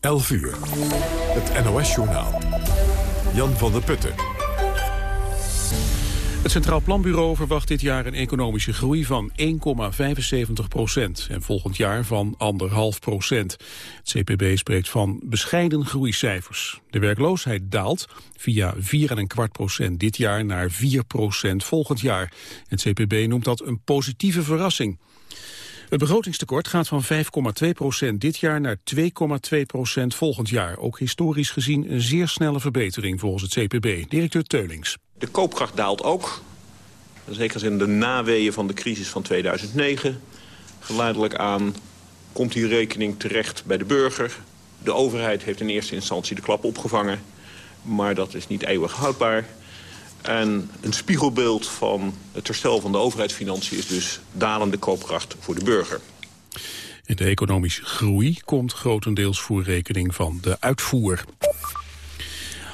11 uur. Het NOS-journaal. Jan van der Putten. Het Centraal Planbureau verwacht dit jaar een economische groei van 1,75 procent en volgend jaar van 1,5 procent. Het CPB spreekt van bescheiden groeicijfers. De werkloosheid daalt via 4,25 procent dit jaar naar 4 procent volgend jaar. Het CPB noemt dat een positieve verrassing. Het begrotingstekort gaat van 5,2 procent dit jaar naar 2,2 procent volgend jaar. Ook historisch gezien een zeer snelle verbetering volgens het CPB. Directeur Teulings. De koopkracht daalt ook. Zeker in de naweeën van de crisis van 2009. Geleidelijk aan komt die rekening terecht bij de burger. De overheid heeft in eerste instantie de klap opgevangen. Maar dat is niet eeuwig houdbaar. En een spiegelbeeld van het herstel van de overheidsfinanciën... is dus dalende koopkracht voor de burger. de economische groei komt grotendeels voor rekening van de uitvoer.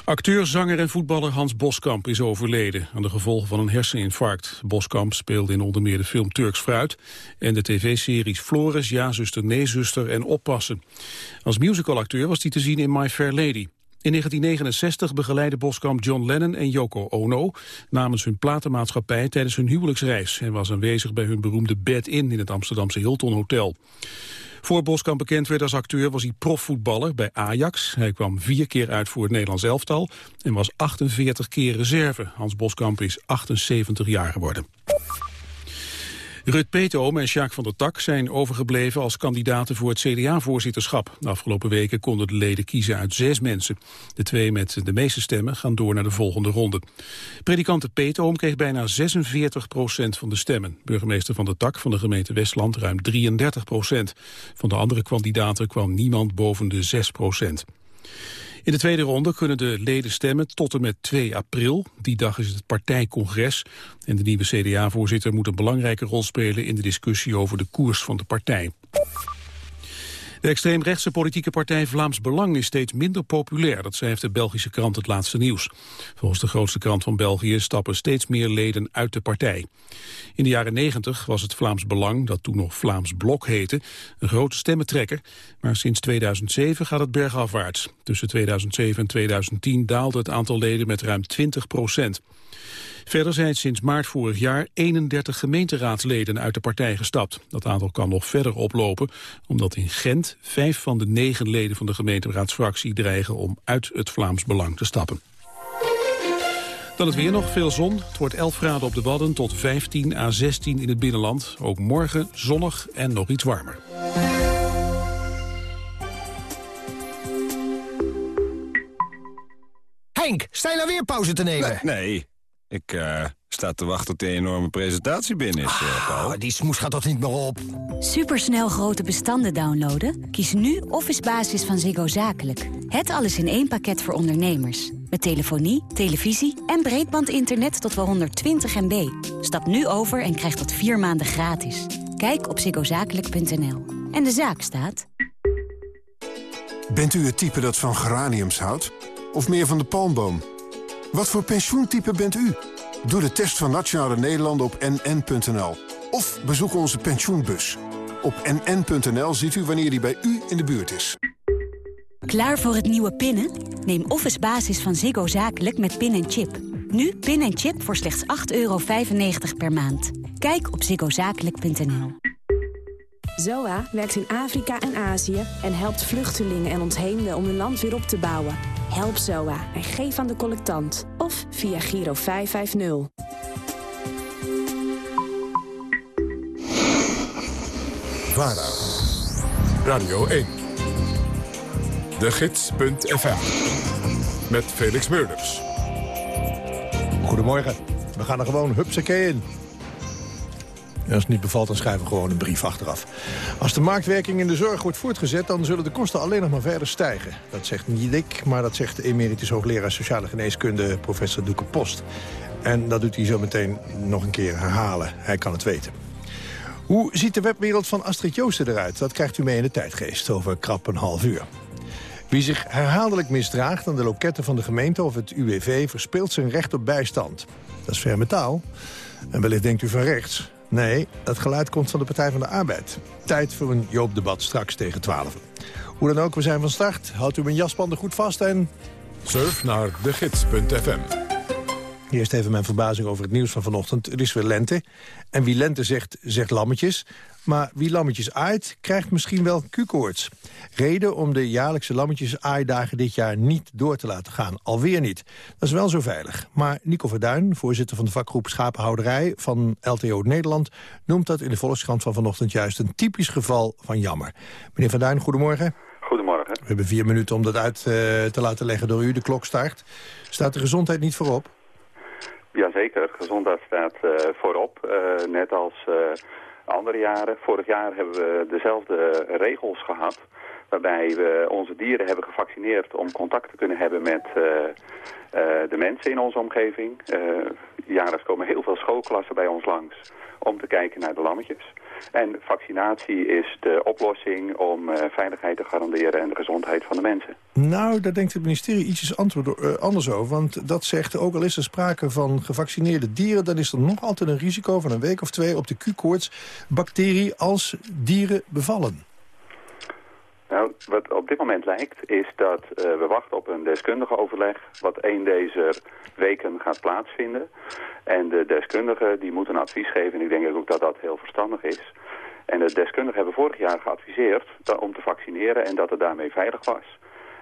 Acteur, zanger en voetballer Hans Boskamp is overleden aan de gevolgen van een herseninfarct. Boskamp speelde in onder meer de film Turks Fruit en de tv-series Flores, Ja zuster, Nee zuster en Oppassen. Als musicalacteur was hij te zien in My Fair Lady. In 1969 begeleidde Boskamp John Lennon en Yoko Ono namens hun platenmaatschappij tijdens hun huwelijksreis en was aanwezig bij hun beroemde bed-in in het Amsterdamse Hilton Hotel. Voor Boskamp bekend werd als acteur was hij profvoetballer bij Ajax. Hij kwam vier keer uit voor het Nederlands elftal en was 48 keer reserve. Hans Boskamp is 78 jaar geworden. Rut Peetoom en Jacques van der Tak zijn overgebleven als kandidaten voor het CDA-voorzitterschap. De afgelopen weken konden de leden kiezen uit zes mensen. De twee met de meeste stemmen gaan door naar de volgende ronde. Predikante Peetoom kreeg bijna 46 procent van de stemmen. Burgemeester van der Tak van de gemeente Westland ruim 33 procent. Van de andere kandidaten kwam niemand boven de 6 procent. In de tweede ronde kunnen de leden stemmen tot en met 2 april. Die dag is het partijcongres. En de nieuwe CDA-voorzitter moet een belangrijke rol spelen... in de discussie over de koers van de partij. De extreemrechtse politieke partij Vlaams Belang is steeds minder populair. Dat schrijft de Belgische krant Het Laatste Nieuws. Volgens de grootste krant van België stappen steeds meer leden uit de partij. In de jaren 90 was het Vlaams Belang, dat toen nog Vlaams Blok heette, een grote stemmentrekker. Maar sinds 2007 gaat het bergafwaarts. Tussen 2007 en 2010 daalde het aantal leden met ruim 20 procent. Verder zijn sinds maart vorig jaar 31 gemeenteraadsleden uit de partij gestapt. Dat aantal kan nog verder oplopen, omdat in Gent vijf van de negen leden van de gemeenteraadsfractie dreigen om uit het Vlaams Belang te stappen. Dan het weer nog, veel zon. Het wordt 11 graden op de Wadden tot 15 à 16 in het binnenland. Ook morgen zonnig en nog iets warmer. Henk, sta je nou weer pauze te nemen? Nee, ik uh, sta te wachten tot die enorme presentatie binnen is, uh, Paul. die smoes gaat toch niet meer op? Supersnel grote bestanden downloaden? Kies nu Office Basis van Ziggo Zakelijk. Het alles in één pakket voor ondernemers. Met telefonie, televisie en breedbandinternet tot wel 120 MB. Stap nu over en krijg dat vier maanden gratis. Kijk op ziggozakelijk.nl. En de zaak staat... Bent u het type dat van geraniums houdt? Of meer van de palmboom? Wat voor pensioentype bent u? Doe de test van Nationale Nederlanden op nn.nl. Of bezoek onze pensioenbus. Op nn.nl ziet u wanneer die bij u in de buurt is. Klaar voor het nieuwe pinnen? Neem Office Basis van Ziggo Zakelijk met pin en chip. Nu pin en chip voor slechts 8,95 per maand. Kijk op ziggozakelijk.nl. ZOA werkt in Afrika en Azië en helpt vluchtelingen en ontheemden om hun land weer op te bouwen. Help ZOA en geef aan de collectant. Of via Giro 550. VARA. Radio 1. De Gids.fm. Met Felix Meurders. Goedemorgen. We gaan er gewoon hupsakee in. Als het niet bevalt, dan schrijven we gewoon een brief achteraf. Als de marktwerking in de zorg wordt voortgezet... dan zullen de kosten alleen nog maar verder stijgen. Dat zegt niet ik, maar dat zegt de emeritus hoogleraar sociale geneeskunde... professor Doeke Post. En dat doet hij zo meteen nog een keer herhalen. Hij kan het weten. Hoe ziet de webwereld van Astrid Joosten eruit? Dat krijgt u mee in de tijdgeest over krap een half uur. Wie zich herhaaldelijk misdraagt aan de loketten van de gemeente of het UWV... verspeelt zijn recht op bijstand. Dat is ferme taal. En wellicht denkt u van rechts. Nee, dat geluid komt van de Partij van de Arbeid. Tijd voor een Joop-debat straks tegen 12. Hoe dan ook, we zijn van start. Houdt u mijn jaspanden goed vast en... Surf naar degids.fm. Eerst even mijn verbazing over het nieuws van vanochtend. Het is weer lente. En wie lente zegt, zegt lammetjes. Maar wie lammetjes aait, krijgt misschien wel Q-koorts. Reden om de jaarlijkse lammetjes aaidagen dit jaar niet door te laten gaan. Alweer niet. Dat is wel zo veilig. Maar Nico Verduin, voorzitter van de vakgroep Schapenhouderij van LTO Nederland... noemt dat in de Volkskrant van vanochtend juist een typisch geval van jammer. Meneer Verduin, goedemorgen. Goedemorgen. We hebben vier minuten om dat uit uh, te laten leggen door u. De klok start. Staat de gezondheid niet voorop? Jazeker, gezondheid staat uh, voorop. Uh, net als andere jaren. Vorig jaar hebben we dezelfde regels gehad. Waarbij we onze dieren hebben gevaccineerd om contact te kunnen hebben met uh, uh, de mensen in onze omgeving. Uh, jaarlijks komen heel veel schoolklassen bij ons langs om te kijken naar de lammetjes. En vaccinatie is de oplossing om veiligheid te garanderen en de gezondheid van de mensen. Nou, daar denkt het ministerie ietsjes anders over. Want dat zegt, ook al is er sprake van gevaccineerde dieren... dan is er nog altijd een risico van een week of twee op de Q-koorts bacterie als dieren bevallen. Nou, wat op dit moment lijkt is dat uh, we wachten op een deskundige overleg... wat één deze weken gaat plaatsvinden. En de deskundigen die moeten advies geven. En ik denk ook dat dat heel verstandig is. En de deskundigen hebben vorig jaar geadviseerd om te vaccineren... en dat het daarmee veilig was.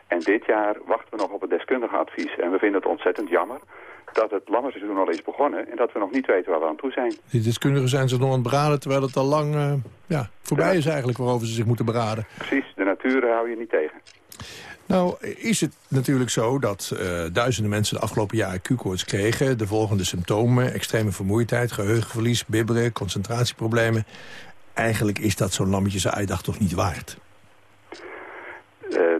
En dit jaar wachten we nog op het deskundige advies. En we vinden het ontzettend jammer dat het lammenseizoen al is begonnen... en dat we nog niet weten waar we aan toe zijn. Die deskundigen zijn ze nog aan het beraden... terwijl het al lang uh, ja, voorbij ja. is eigenlijk waarover ze zich moeten beraden. Precies, de natuur hou je niet tegen. Nou, is het natuurlijk zo dat uh, duizenden mensen de afgelopen jaren Q-koorts kregen. De volgende symptomen, extreme vermoeidheid, geheugenverlies, bibberen, concentratieproblemen. Eigenlijk is dat zo'n lammetjes toch niet waard? Uh, de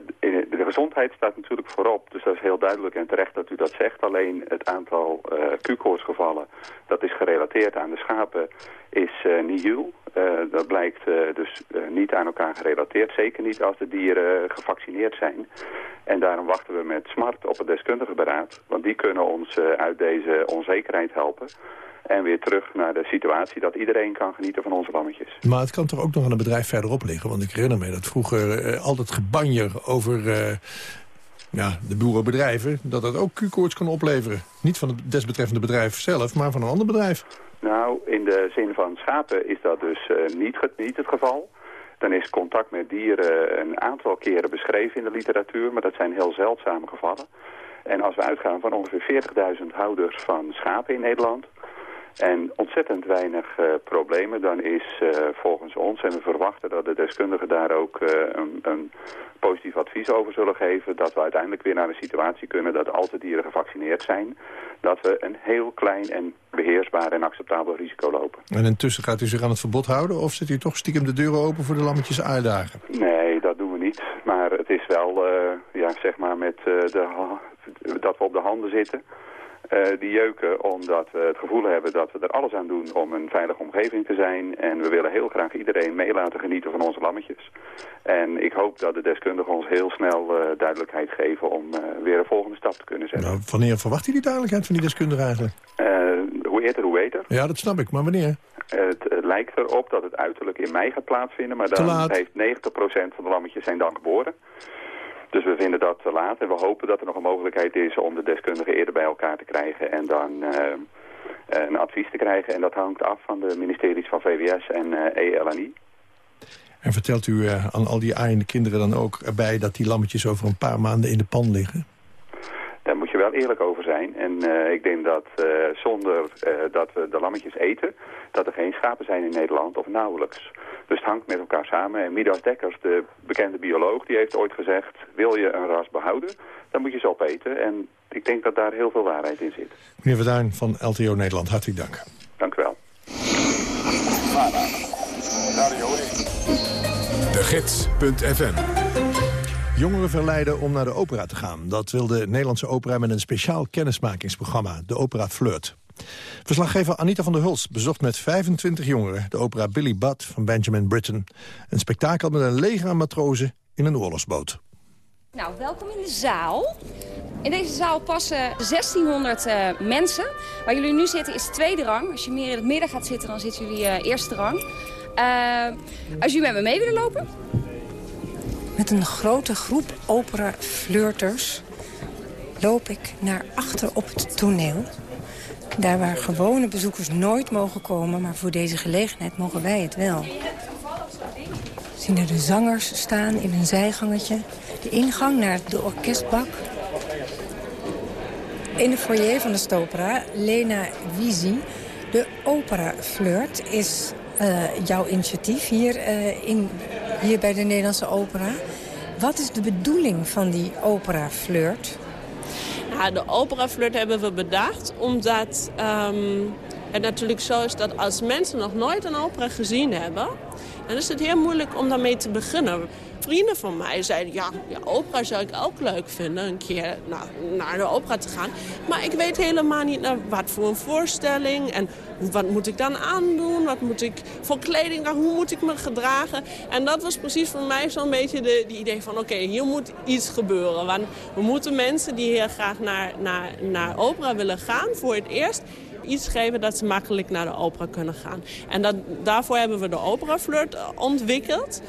gezondheid staat natuurlijk voorop, dus dat is heel duidelijk en terecht dat u dat zegt. Alleen het aantal uh, Q-koortsgevallen, dat is gerelateerd aan de schapen, is uh, nihil. Uh, dat blijkt dus niet aan elkaar gerelateerd, zeker niet als de dieren gevaccineerd zijn. En daarom wachten we met smart op het deskundige beraad, want die kunnen ons uit deze onzekerheid helpen. En weer terug naar de situatie dat iedereen kan genieten van onze lammetjes. Maar het kan toch ook nog aan een bedrijf verderop liggen? Want ik herinner me dat vroeger uh, altijd gebanjer over uh, ja, de boerenbedrijven... dat dat ook Q-koorts kan opleveren. Niet van het desbetreffende bedrijf zelf, maar van een ander bedrijf. Nou, in de zin van schapen is dat dus uh, niet, niet het geval. Dan is contact met dieren een aantal keren beschreven in de literatuur... maar dat zijn heel zeldzame gevallen. En als we uitgaan van ongeveer 40.000 houders van schapen in Nederland en ontzettend weinig uh, problemen, dan is uh, volgens ons, en we verwachten dat de deskundigen daar ook uh, een, een, positief advies over zullen geven, dat we uiteindelijk weer naar een situatie kunnen dat als de dieren gevaccineerd zijn, dat we een heel klein en beheersbaar en acceptabel risico lopen. En intussen gaat u zich aan het verbod houden of zet u toch stiekem de deuren open voor de lammetjes aardagen? Nee, dat doen we niet. Maar het is wel, ja, zeg maar, met de, dat we op de handen zitten. Uh, die jeuken omdat we het gevoel hebben dat we er alles aan doen om een veilige omgeving te zijn. En we willen heel graag iedereen mee laten genieten van onze lammetjes. En ik hoop dat de deskundigen ons heel snel uh, duidelijkheid geven om uh, weer een volgende stap te kunnen zetten. Nou, wanneer verwacht u die duidelijkheid van die deskundigen eigenlijk? hoe eerder, hoe beter. Ja, dat snap ik. Maar wanneer? Het lijkt erop dat het uiterlijk in mei gaat plaatsvinden. Maar dan heeft 90% van de lammetjes zijn dan geboren. Dus we vinden dat te laat en we hopen dat er nog een mogelijkheid is om de deskundigen eerder bij elkaar te krijgen en dan uh, een advies te krijgen. En dat hangt af van de ministeries van VWS en ELNI. En vertelt u uh, aan al die aaiende kinderen dan ook erbij dat die lammetjes over een paar maanden in de pan liggen? Wel eerlijk over zijn. En uh, ik denk dat uh, zonder uh, dat we de lammetjes eten, dat er geen schapen zijn in Nederland of nauwelijks. Dus het hangt met elkaar samen. En Midas Dekkers, de bekende bioloog, die heeft ooit gezegd... wil je een ras behouden, dan moet je ze opeten. En ik denk dat daar heel veel waarheid in zit. Meneer Verduin van LTO Nederland, hartelijk dank. Dank u wel. De Gids.fm Jongeren verleiden om naar de opera te gaan. Dat wil de Nederlandse opera met een speciaal kennismakingsprogramma, de Opera Flirt. Verslaggever Anita van der Huls bezocht met 25 jongeren... de opera Billy Budd van Benjamin Britten. Een spektakel met een leger aan matrozen in een oorlogsboot. Nou, welkom in de zaal. In deze zaal passen 1600 uh, mensen. Waar jullie nu zitten is tweede rang. Als je meer in het midden gaat zitten, dan zitten jullie uh, eerste rang. Uh, als jullie met me mee willen lopen... Met een grote groep opera-flirters loop ik naar achter op het toneel. Daar waar gewone bezoekers nooit mogen komen... maar voor deze gelegenheid mogen wij het wel. Zien er de zangers staan in een zijgangetje. De ingang naar de orkestbak. In de foyer van de Stopera, Lena Wiesi. De opera flirt is uh, jouw initiatief hier, uh, in, hier bij de Nederlandse opera. Wat is de bedoeling van die opera flirt? Ja, de opera flirt hebben we bedacht omdat um, het natuurlijk zo is dat als mensen nog nooit een opera gezien hebben... dan is het heel moeilijk om daarmee te beginnen vrienden van mij zeiden... Ja, ja, opera zou ik ook leuk vinden, een keer naar, naar de opera te gaan. Maar ik weet helemaal niet naar wat voor een voorstelling... en wat moet ik dan aandoen, wat moet ik voor kleding dragen, hoe moet ik me gedragen. En dat was precies voor mij zo'n beetje de, de, idee van... oké, hier moet iets gebeuren. Want we moeten mensen die heel graag naar, naar, naar opera willen gaan... voor het eerst iets geven dat ze makkelijk naar de opera kunnen gaan. En dat, daarvoor hebben we de opera flirt ontwikkeld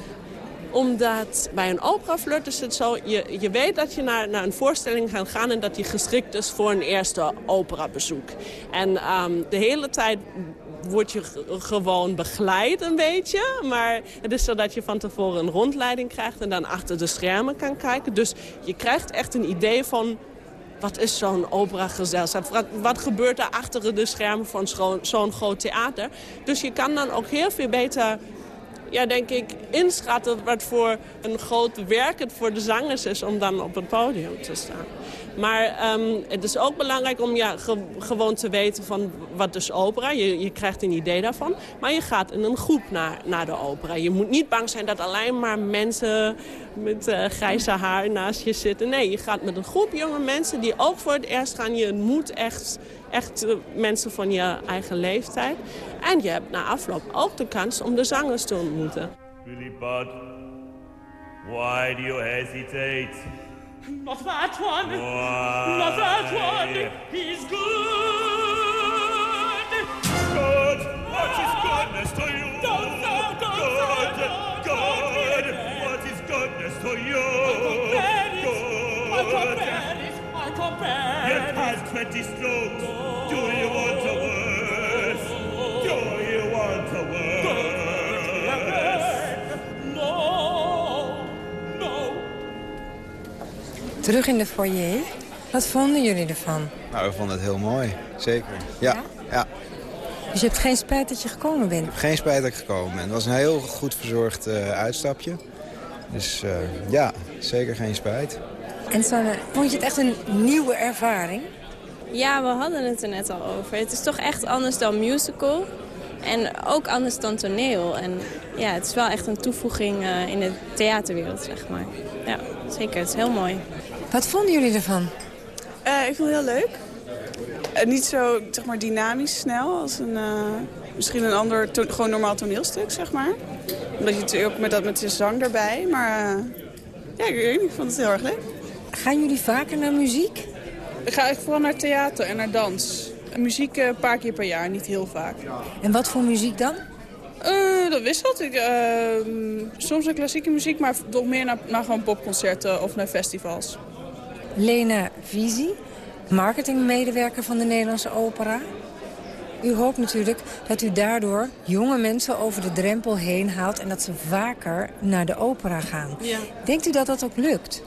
omdat bij een operaflirt is het zo... Je, je weet dat je naar, naar een voorstelling gaat gaan... en dat die geschikt is voor een eerste operabezoek. En ehm, de hele tijd word je gewoon begeleid een beetje. Maar het is zo dat je van tevoren een rondleiding krijgt... en dan achter de schermen kan kijken. Dus je krijgt echt een idee van... Wat is zo'n operagezelschap? Wat, wat gebeurt er achter de schermen van zo'n groot theater? Dus je kan dan ook heel veel beter ja, denk ik, inschatten wat voor een groot werk het voor de zangers is om dan op het podium te staan. Maar um, het is ook belangrijk om ja, gewoon te weten van wat is opera. Je, je krijgt een idee daarvan. Maar je gaat in een groep naar, naar de opera. Je moet niet bang zijn dat alleen maar mensen met uh, grijze haar naast je zitten. Nee, je gaat met een groep jonge mensen die ook voor het eerst gaan. Je moet echt echt uh, mensen van je eigen leeftijd. En je hebt na afloop ook de kans om de zangers te ontmoeten. Billy Budd, why do you hesitate? Not that one, why? not that one, he's good. Good, what is goodness to you? Don't say good, good, good, what is goodness to you? Good, Your past 20 strokes. Do you want a worse? Do you want a worse? No, no. Terug in de foyer. Wat vonden jullie ervan? Nou, we vonden het heel mooi. Zeker. Ja, ja. ja. Dus je hebt geen spijt dat je gekomen bent? Ik heb geen spijt dat ik gekomen ben. Het was een heel goed verzorgd uh, uitstapje. Dus uh, ja, zeker geen spijt. En Sanne, vond je het echt een nieuwe ervaring? Ja, we hadden het er net al over. Het is toch echt anders dan musical. En ook anders dan toneel. En ja, het is wel echt een toevoeging uh, in de theaterwereld, zeg maar. Ja, zeker. Het is heel mooi. Wat vonden jullie ervan? Uh, ik vond het heel leuk. Uh, niet zo, zeg maar, dynamisch snel als een... misschien een ander, gewoon normaal toneelstuk, zeg maar. Omdat je natuurlijk ook met, dat, met de zang erbij. Maar ja, ik, ik vond het heel erg leuk. Gaan jullie vaker naar muziek? Ik ga echt vooral naar theater en naar dans. muziek een paar keer per jaar, niet heel vaak. En wat voor muziek dan? Uh, dat wisselt. Ik, uh, soms naar klassieke muziek, maar toch meer naar, naar gewoon popconcerten of naar festivals. Lena Visie, marketingmedewerker van de Nederlandse Opera. U hoopt natuurlijk dat u daardoor jonge mensen over de drempel heen haalt... en dat ze vaker naar de opera gaan. Ja. Denkt u dat dat ook lukt?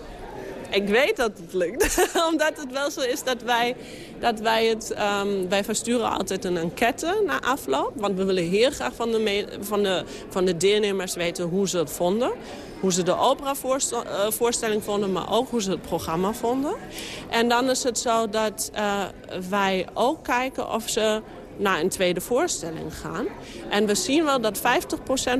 Ik weet dat het lukt. Omdat het wel zo is dat wij, dat wij het... Um, wij versturen altijd een enquête na afloop. Want we willen heel graag van de, van de, van de deelnemers weten hoe ze het vonden. Hoe ze de opera-voorstelling vonden, maar ook hoe ze het programma vonden. En dan is het zo dat uh, wij ook kijken of ze naar een tweede voorstelling gaan. En we zien wel dat 50%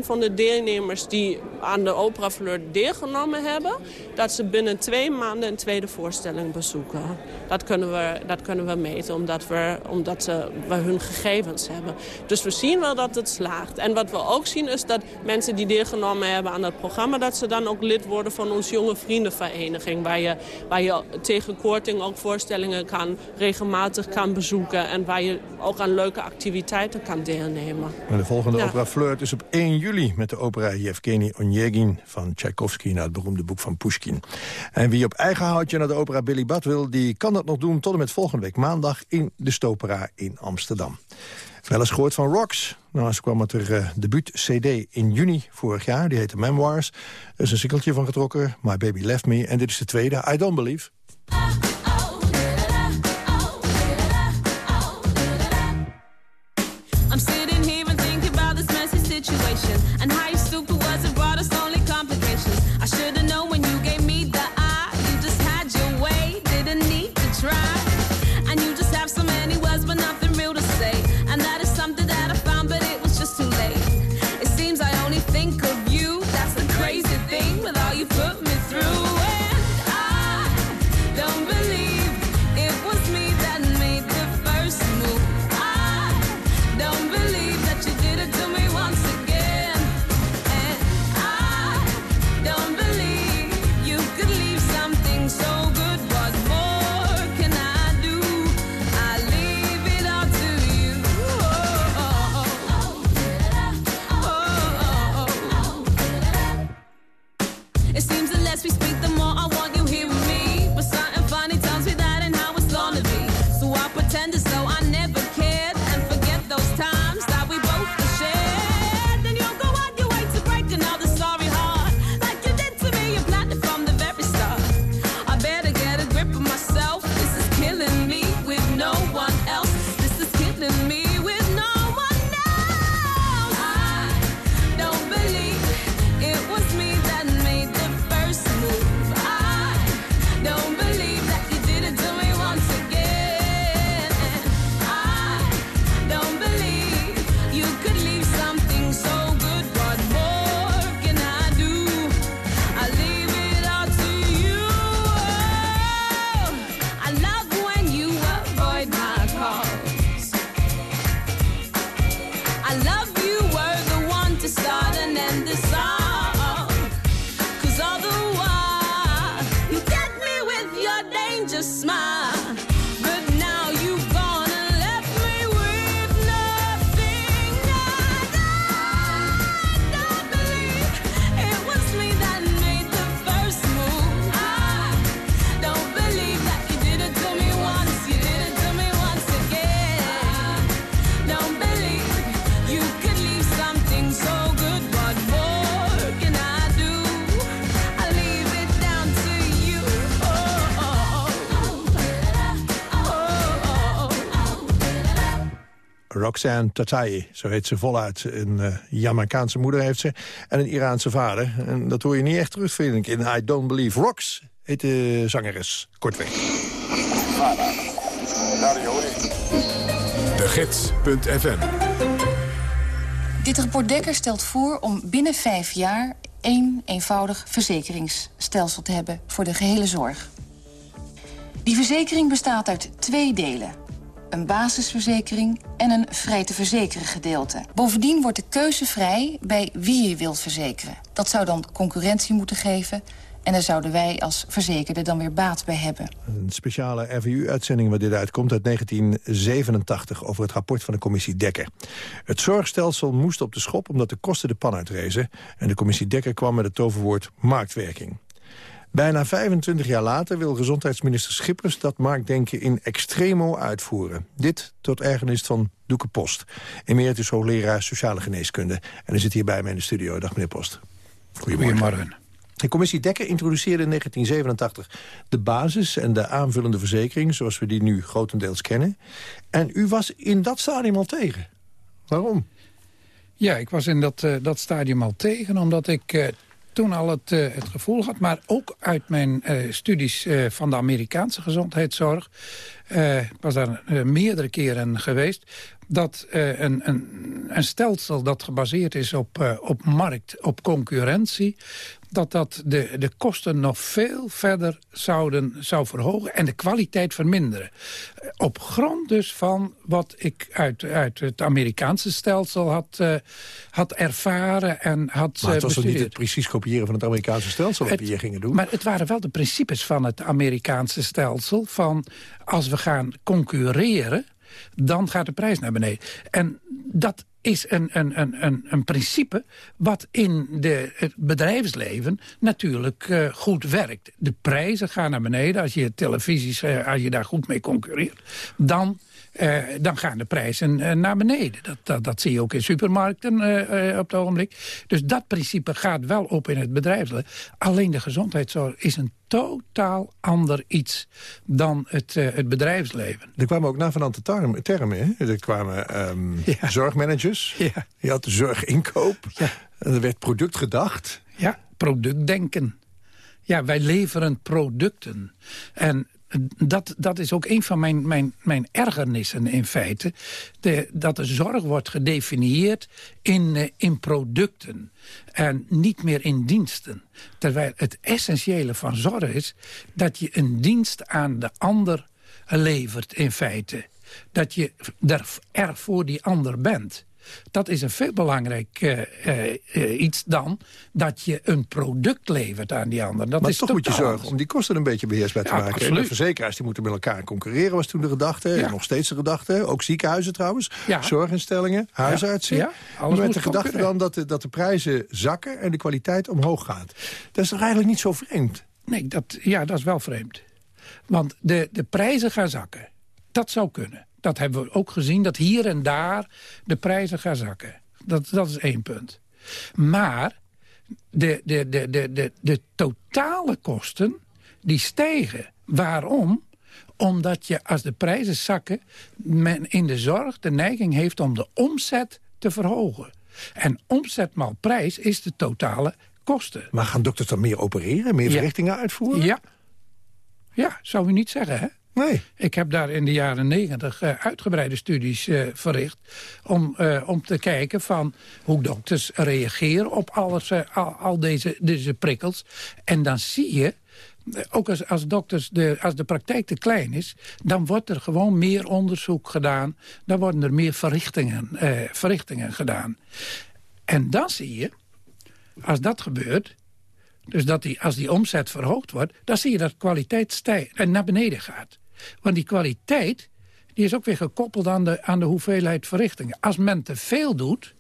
van de deelnemers die aan de Opera Fleur deelgenomen hebben... dat ze binnen twee maanden een tweede voorstelling bezoeken. Dat kunnen we, dat kunnen we meten, omdat, we, omdat ze, we hun gegevens hebben. Dus we zien wel dat het slaagt. En wat we ook zien is dat mensen die deelgenomen hebben aan dat programma... dat ze dan ook lid worden van onze jonge vriendenvereniging... waar je, waar je tegen korting ook voorstellingen kan, regelmatig kan bezoeken... en waar je ook aan leuke leuke activiteiten kan deelnemen. En de volgende Ja. opera Flirt is op 1 juli... met de opera Yevgeny Onegin van Tchaikovsky... naar het beroemde boek van Pushkin. En wie op eigen houtje naar de opera Billy Bad wil... die kan dat nog doen tot en met volgende week maandag... in de Stopera in Amsterdam. Wel eens gehoord van Rocks. Nou, ze kwam met haar eh, debuut-cd in juni vorig jaar. Die heette Memoirs. Er is een sikkeltje van getrokken. My Baby Left Me. En dit is de tweede, I Don't Believe. Roxanne Tatayi, zo heet ze voluit. Een eh, Jamaicaanse moeder heeft ze en een Iraanse vader. En dat hoor je niet echt terug, vind ik, in I Don't Believe. Rox heet de zangeres, kortweg. De Gids.fm Dit rapport Dekker stelt voor om binnen vijf jaar... één eenvoudig verzekeringsstelsel te hebben voor de gehele zorg. Die verzekering bestaat uit twee delen. Een basisverzekering en een vrij te verzekeren gedeelte. Bovendien wordt de keuze vrij bij wie je wilt verzekeren. Dat zou dan concurrentie moeten geven... en daar zouden wij als verzekerde dan weer baat bij hebben. Een speciale RVU-uitzending waar dit uitkomt uit 1987... over het rapport van de commissie Dekker. Het zorgstelsel moest op de schop omdat de kosten de pan uitrezen... en de commissie Dekker kwam met het toverwoord marktwerking. Bijna 25 jaar later wil gezondheidsminister Schippers... dat marktdenken in extremo uitvoeren. Dit tot ergernis van Doeke Post. Emeritus hoogleraar sociale geneeskunde. En hij zit hier bij mij in de studio. Dag meneer Post. Goedemorgen. De commissie Dekker introduceerde in 1987 de basis en de aanvullende verzekering... zoals we die nu grotendeels kennen. En u was in dat stadium al tegen. Waarom? Ja, ik was in dat, eh, dat stadium al tegen, omdat ik eh, toen al het, eh, het gevoel had... maar ook uit mijn eh, studies eh, van de Amerikaanse gezondheidszorg... was daar meerdere keren geweest... dat een, een, een stelsel dat gebaseerd is op, op markt, op concurrentie... dat dat de, de kosten nog veel verder zouden, zou verhogen... en de kwaliteit verminderen. Eh, Op grond dus van wat ik uit, uit het Amerikaanse stelsel had, eh, had ervaren en had Maar het eh, was toch niet het precies kopiëren van het Amerikaanse stelsel... wat we hier gingen doen? Maar het waren wel de principes van het Amerikaanse stelsel. Van als we gaan concurreren, dan gaat de prijs naar beneden. En dat is een, een, een, een, een principe wat in de, het bedrijfsleven natuurlijk uh, goed werkt. De prijzen gaan naar beneden. Als je televisies, uh, als je daar goed mee concurreert, dan uh, dan gaan de prijzen uh, naar beneden. Dat, dat, dat, zie je ook in supermarkten uh, op het ogenblik. Dus dat principe gaat wel op in het bedrijfsleven. Alleen de gezondheidszorg is een totaal ander iets dan het, het bedrijfsleven. Er kwamen ook navenante termen, termen hè? Er kwamen um, ja. zorgmanagers, ja. je had de zorginkoop, ja. er werd product gedacht. Ja, productdenken. Ja, wij leveren producten. En dat, dat is ook een van mijn, mijn, mijn ergernissen in feite. De, dat de zorg wordt gedefinieerd in, uh, in producten en niet meer in diensten. Terwijl het essentiële van zorg is dat je een dienst aan de ander levert in feite. Dat je er, er voor die ander bent. Dat is een veel belangrijk uh, uh, iets dan dat je een product levert aan die ander. Dat maar is toch moet je zorgen om die kosten een beetje beheersbaar te Ja, maken. absoluut. En de verzekeraars die moeten met elkaar concurreren, was toen de gedachte. En nog steeds de gedachte. Ook ziekenhuizen trouwens. Ja. Zorginstellingen, huisartsen. Ja, alles met moet de gedachte dan dat de, dat de prijzen zakken en de kwaliteit omhoog gaat. Dat is toch eigenlijk niet zo vreemd? Nee, dat, ja, dat is wel vreemd. Want de, de prijzen gaan zakken. Dat zou kunnen. Dat hebben we ook gezien, dat hier en daar de prijzen gaan zakken. Dat, dat is één punt. Maar de, de, de, de, de, de totale kosten, die stijgen. Waarom? Omdat je, als de prijzen zakken, men in de zorg de neiging heeft om de omzet te verhogen. En omzet maal prijs is de totale kosten. Maar gaan dokters dan meer opereren, meer Ja. verrichtingen uitvoeren? Ja. Ja, zou u niet zeggen, hè? Ik heb daar in de jaren negentig eh, uitgebreide studies eh, verricht... Om, eh, om te kijken van hoe dokters reageren op alles, al, al deze, deze prikkels. En dan zie je, ook als, als, dokters de, als de praktijk te klein is... dan wordt er gewoon meer onderzoek gedaan. Dan worden er meer verrichtingen, eh, verrichtingen gedaan. En dan zie je, als dat gebeurt... Dus dat die, als die omzet verhoogd wordt, dan zie je dat kwaliteit stijgt en naar beneden gaat. Want die kwaliteit die is ook weer gekoppeld aan de, aan de hoeveelheid verrichtingen. Als men te veel doet,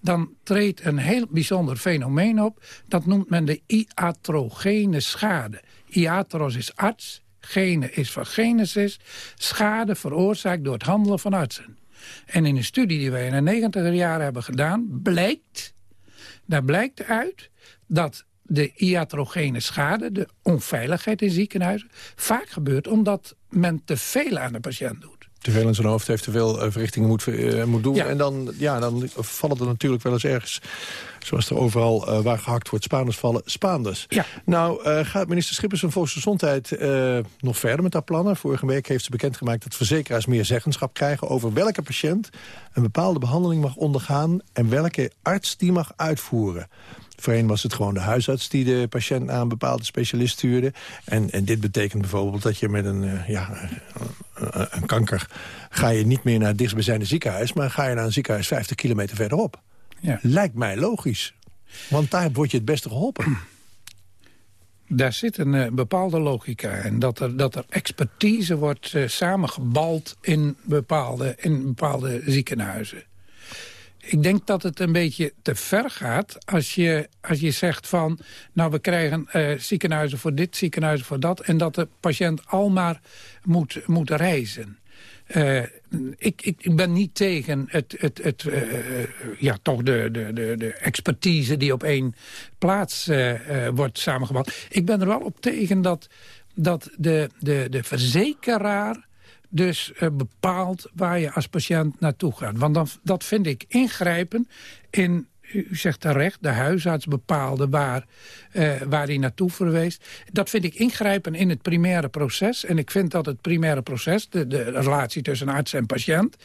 dan treedt een heel bijzonder fenomeen op. Dat noemt men de iatrogene schade. Iatros is arts, gene is van genesis. Schade veroorzaakt door het handelen van artsen. En in een studie die wij in de negentiger jaren hebben gedaan... blijkt, daar blijkt uit dat de iatrogene schade, de onveiligheid in ziekenhuizen... vaak gebeurt omdat men te veel aan de patiënt doet. Te veel in zijn hoofd heeft, te veel eh, verrichtingen moet, eh, moet doen. Ja. En dan, ja, dan vallen er natuurlijk wel eens ergens... zoals er overal eh, waar gehakt wordt Spaanders vallen, Spaanders. Ja. Nou gaat minister Schippers van Volksgezondheid nog verder met haar plannen. Vorige week heeft ze bekendgemaakt dat verzekeraars meer zeggenschap krijgen... over welke patiënt een bepaalde behandeling mag ondergaan... en welke arts die mag uitvoeren. Voorheen was het gewoon de huisarts die de patiënt naar een bepaalde specialist stuurde. En, en dit betekent bijvoorbeeld dat je met een, eh, ja, een kanker... ga je niet meer naar het dichtstbijzijnde ziekenhuis... maar ga je naar een ziekenhuis 50 kilometer verderop. Ja. Lijkt mij logisch. Want daar word je het beste geholpen. Daar zit een eh, bepaalde logica in. Dat er, dat er expertise wordt eh, samengebald in bepaalde, in bepaalde ziekenhuizen. Ik denk dat het een beetje te ver gaat als je, als je zegt van... nou, we krijgen eh, ziekenhuizen voor dit, ziekenhuizen voor dat... en dat de patiënt al maar moet, moet reizen. Eh, ik, ik, ik ben niet tegen het, het, het, eh, ja, toch de, de, de, de expertise die op één plaats wordt samengebouwd. Ik ben er wel op tegen dat, dat de, de, de verzekeraar dus eh, bepaalt waar je als patiënt naartoe gaat. Want dan, dat vind ik ingrijpen in, u zegt terecht, de huisarts bepaalde waar, eh, waar hij naartoe verwees. Dat vind ik ingrijpen in het primaire proces. En ik vind dat het primaire proces, de, de relatie tussen arts en patiënt...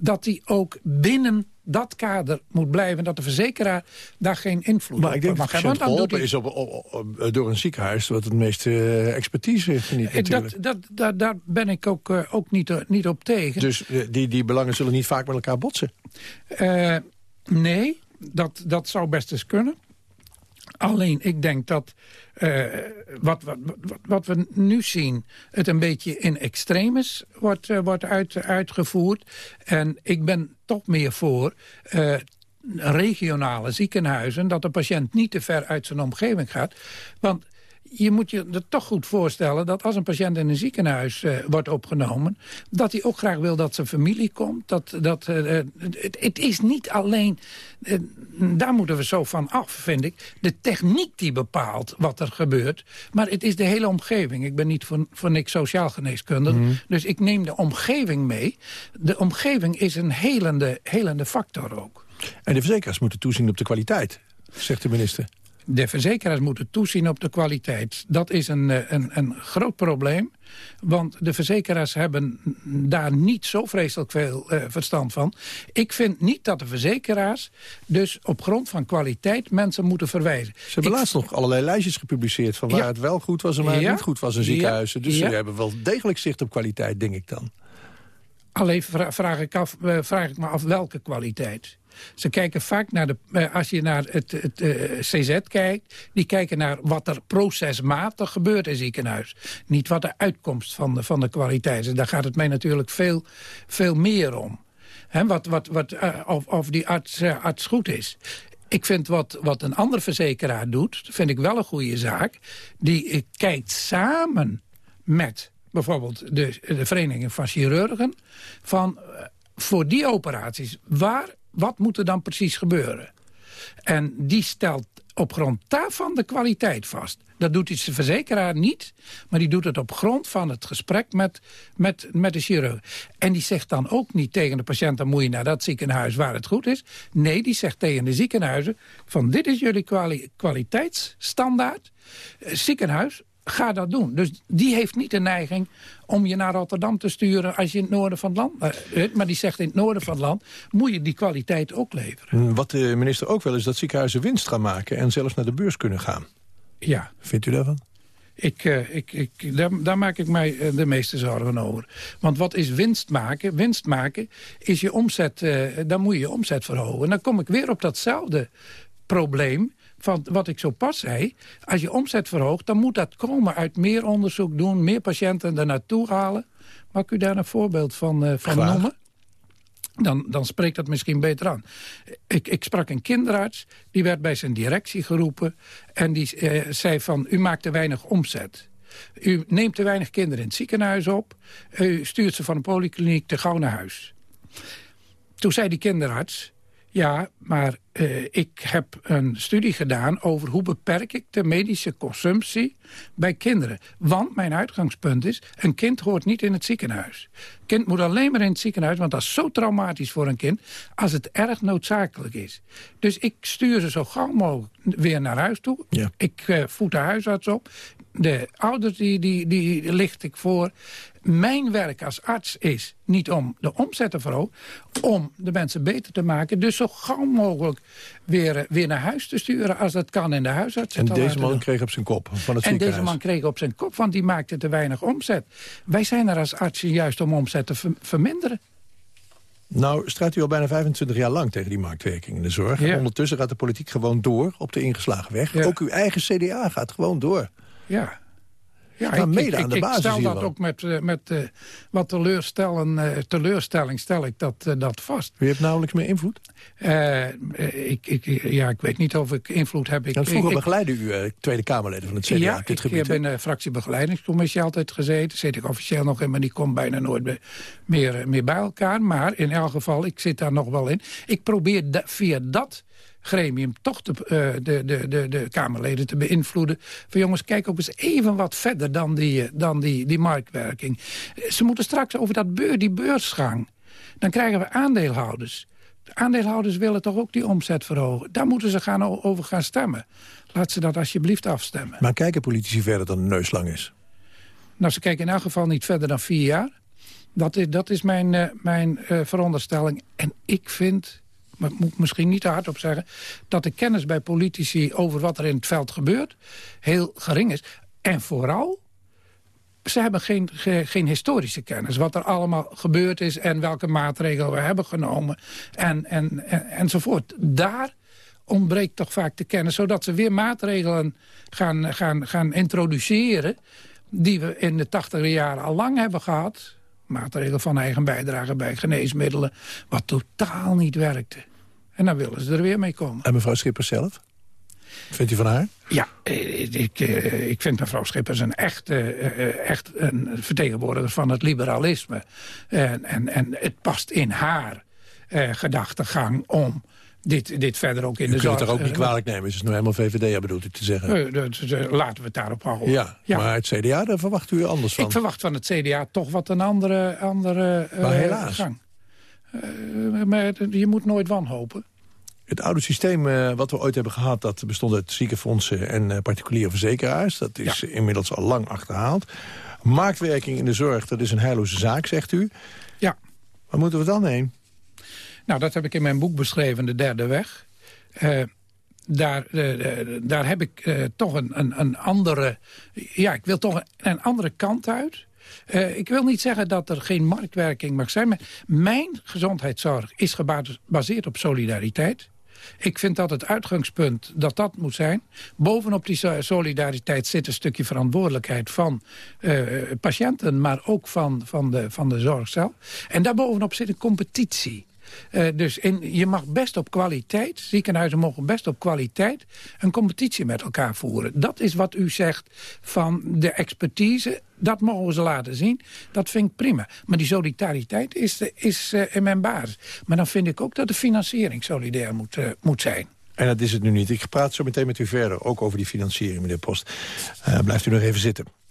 dat die ook binnen dat kader moet blijven. Dat de verzekeraar daar geen invloed Maar op ik denk dat mag hebben. patiënt want dan doet geholpen is op, op- op- door een ziekenhuis... wat het meeste eh, expertise geniet Eh, natuurlijk. dat, dat, dat, daar ben ik ook, eh, ook niet, eh, niet op tegen. Dus eh, die, die belangen zullen niet vaak met elkaar botsen. Eh, nee, dat, dat zou best eens kunnen. Alleen ik denk dat eh, wat, wat, wat, wat we nu zien... het een beetje in extremis wordt, eh, wordt uit, uitgevoerd. En ik ben toch meer voor... eh, regionale ziekenhuizen... dat de patiënt niet te ver uit zijn omgeving gaat. Want je moet je er toch goed voorstellen dat als een patiënt in een ziekenhuis eh, wordt opgenomen... dat hij ook graag wil dat zijn familie komt. Dat, dat, eh, eh, het, het is niet alleen, eh, daar moeten we zo van af, vind ik... de techniek die bepaalt wat er gebeurt. Maar het is de hele omgeving. Ik ben niet voor, voor niks sociaal geneeskundig. Dus ik neem de omgeving mee. De omgeving is een helende, helende factor ook. En de verzekeraars moeten toezien op de kwaliteit, zegt de minister. De verzekeraars moeten toezien op de kwaliteit. Dat is een, eh, een, een groot probleem. Want de verzekeraars hebben daar niet zo vreselijk veel eh, verstand van. Ik vind niet dat de verzekeraars dus op grond van kwaliteit mensen moeten verwijzen. Ze hebben Ik- laatst nog allerlei lijstjes gepubliceerd... van waar Ja. het wel goed was en waar het niet goed was in ziekenhuizen. Dus Ja. ze hebben wel degelijk zicht op kwaliteit, denk ik dan. Alleen vra- vraag ik, af, eh, vraag ik me af welke kwaliteit. Ze kijken vaak naar de, eh, als je naar het, het eh, CZ kijkt, die kijken naar wat er procesmatig gebeurt in ziekenhuis. Niet wat de uitkomst van de, van de kwaliteit is. Daar gaat het mij natuurlijk veel, veel meer om. Hè, wat, wat, wat, eh, of, of die arts, arts goed is. Ik vind wat, wat een andere verzekeraar doet, vind ik wel een goede zaak. Die kijkt samen met bijvoorbeeld de, de Vereniging van Chirurgen... van voor die operaties, waar, wat moet er dan precies gebeuren? En die stelt op grond daarvan de kwaliteit vast. Dat doet de verzekeraar niet, maar die doet het op grond van het gesprek met, met, met de chirurg. En die zegt dan ook niet tegen de patiënt... dan moet je naar dat ziekenhuis waar het goed is. Nee, die zegt tegen de ziekenhuizen... van dit is jullie kwali- kwaliteitsstandaard. Eh, ziekenhuis, ga dat doen. Dus die heeft niet de neiging om je naar Rotterdam te sturen... als je in het noorden van het land... eh, eh, maar die zegt in het noorden van het land... moet je die kwaliteit ook leveren. Wat de minister ook wil is dat ziekenhuizen winst gaan maken... en zelfs naar de beurs kunnen gaan. Ja. Vindt u daarvan? Ik, eh, ik, ik, daar, daar maak ik mij de meeste zorgen over. Want wat is winst maken? Winst maken is je omzet, dan moet je je omzet verhogen. En dan kom ik weer op datzelfde probleem van wat ik zo pas zei. Als je omzet verhoogt, dan moet dat komen uit meer onderzoek doen... meer patiënten er naartoe halen. Mag ik u daar een voorbeeld van, eh, van Graag. noemen? Dan, dan spreekt dat misschien beter aan. Ik, ik sprak een kinderarts, die werd bij zijn directie geroepen... en die eh, zei van, u maakt te weinig omzet. U neemt te weinig kinderen in het ziekenhuis op. U stuurt ze van een polykliniek te gauw naar huis. Toen zei die kinderarts... ja, maar eh, ik heb een studie gedaan over hoe beperk ik de medische consumptie bij kinderen. Want mijn uitgangspunt is, een kind hoort niet in het ziekenhuis. Een kind moet alleen maar in het ziekenhuis, want dat is zo traumatisch voor een kind... als het erg noodzakelijk is. Dus ik stuur ze zo gauw mogelijk weer naar huis toe. Ik eh, voed de huisarts op. De ouders die, die, die licht ik voor. Mijn werk als arts is niet om de omzet te verhogen... om de mensen beter te maken. Dus zo gauw mogelijk weer, eh, weer naar huis te sturen... als dat kan in de huisarts. En deze man kreeg op zijn kop van het En deze man kreeg op zijn kop, want die maakte te weinig omzet. Wij zijn er als artsen juist om omzet te ver- verminderen. Nou, strijdt u al bijna 25 jaar lang tegen die marktwerking in de zorg. Ja. Ondertussen gaat de politiek gewoon door op de ingeslagen weg. Ook uw eigen CDA gaat gewoon door. Ja. Ja, Staan mede aan de ik basis stel dat ook met, eh, met eh, wat teleurstellen, eh, teleurstelling stel ik dat, dat vast. U heeft nauwelijks meer invloed? Ik, ik, ja, ik weet niet of ik invloed heb. Ik, vroeger ik, ik- begeleidde u Tweede Kamerleden van het CDA ja, dit ik gebied. heb hè? in de fractiebegeleidingscommissie altijd gezeten. Zit ik officieel nog in, maar die komt bijna nooit meer, meer bij elkaar. Maar in elk geval, ik zit daar nog wel in. Ik probeer da- via dat gremium toch de, eh, de, de, de, de Kamerleden te beïnvloeden. Van jongens, kijk ook eens even wat verder dan die, eh, dan die, die marktwerking. Eh, Ze moeten straks over dat beur, die beursgang. Dan krijgen we aandeelhouders. De aandeelhouders willen toch ook die omzet verhogen. Daar moeten ze gaan over gaan stemmen. Laat ze dat alsjeblieft afstemmen. Maar kijken politici verder dan de neuslang is? Nou, ze kijken in elk geval niet verder dan vier jaar. Dat is, dat is mijn, mijn veronderstelling. En ik vind, maar ik moet misschien niet te hard op zeggen... dat de kennis bij politici over wat er in het veld gebeurt... heel gering is. En vooral, ze hebben geen, ge- geen historische kennis. Wat er allemaal gebeurd is en welke maatregelen we hebben genomen. En, en, en, enzovoort. Daar ontbreekt toch vaak de kennis... zodat ze weer maatregelen gaan, gaan, gaan introduceren... die we in de tachtige jaren al lang hebben gehad. Maatregelen van eigen bijdrage bij geneesmiddelen... wat totaal niet werkte. En dan willen ze er weer mee komen. En mevrouw Schippers zelf? Vindt u van haar? Ja, eh, ik, eh, ik vind mevrouw Schippers een echt, eh, echt een vertegenwoordiger van het liberalisme. En, en, en het past in haar gedachtegang om dit, dit verder ook in u de kunt zorg... het er ook niet kwalijk nemen. Het is nu helemaal VVD, bedoelt u te zeggen. Laten we het daarop houden. Ja, maar het CDA, daar verwacht u anders van. Ik verwacht van het CDA toch wat een andere, andere Maar helaas. gang. Eh, maar je moet nooit wanhopen. Het oude systeem eh, wat we ooit hebben gehad... dat bestond uit ziekenfondsen en eh, particuliere verzekeraars. Dat is inmiddels al lang achterhaald. Marktwerking in de zorg, dat is een heilloze zaak, zegt u. Ja. Waar moeten we dan heen? Nou, dat heb ik in mijn boek beschreven, De Derde Weg. Eh, daar, eh, eh, daar heb ik eh, toch een, een, een andere... Ja, ik wil toch een, een andere kant uit. Eh, ik wil niet zeggen dat er geen marktwerking mag zijn... maar mijn gezondheidszorg is gebaseerd op solidariteit. Ik vind dat het uitgangspunt dat dat moet zijn. Bovenop die so- solidariteit zit een stukje verantwoordelijkheid van eh, patiënten... maar ook van, van, de, van de zorg zelf. En daarbovenop zit een competitie. Eh, dus in, je mag best op kwaliteit, ziekenhuizen mogen best op kwaliteit... een competitie met elkaar voeren. Dat is wat u zegt van de expertise. Dat mogen we ze laten zien. Dat vind ik prima. Maar die solidariteit is, is eh, in mijn basis. Maar dan vind ik ook dat de financiering solidair moet, eh, moet zijn. En dat is het nu niet. Ik praat zo meteen met u verder, ook over die financiering, meneer Post. Blijft u nog even zitten.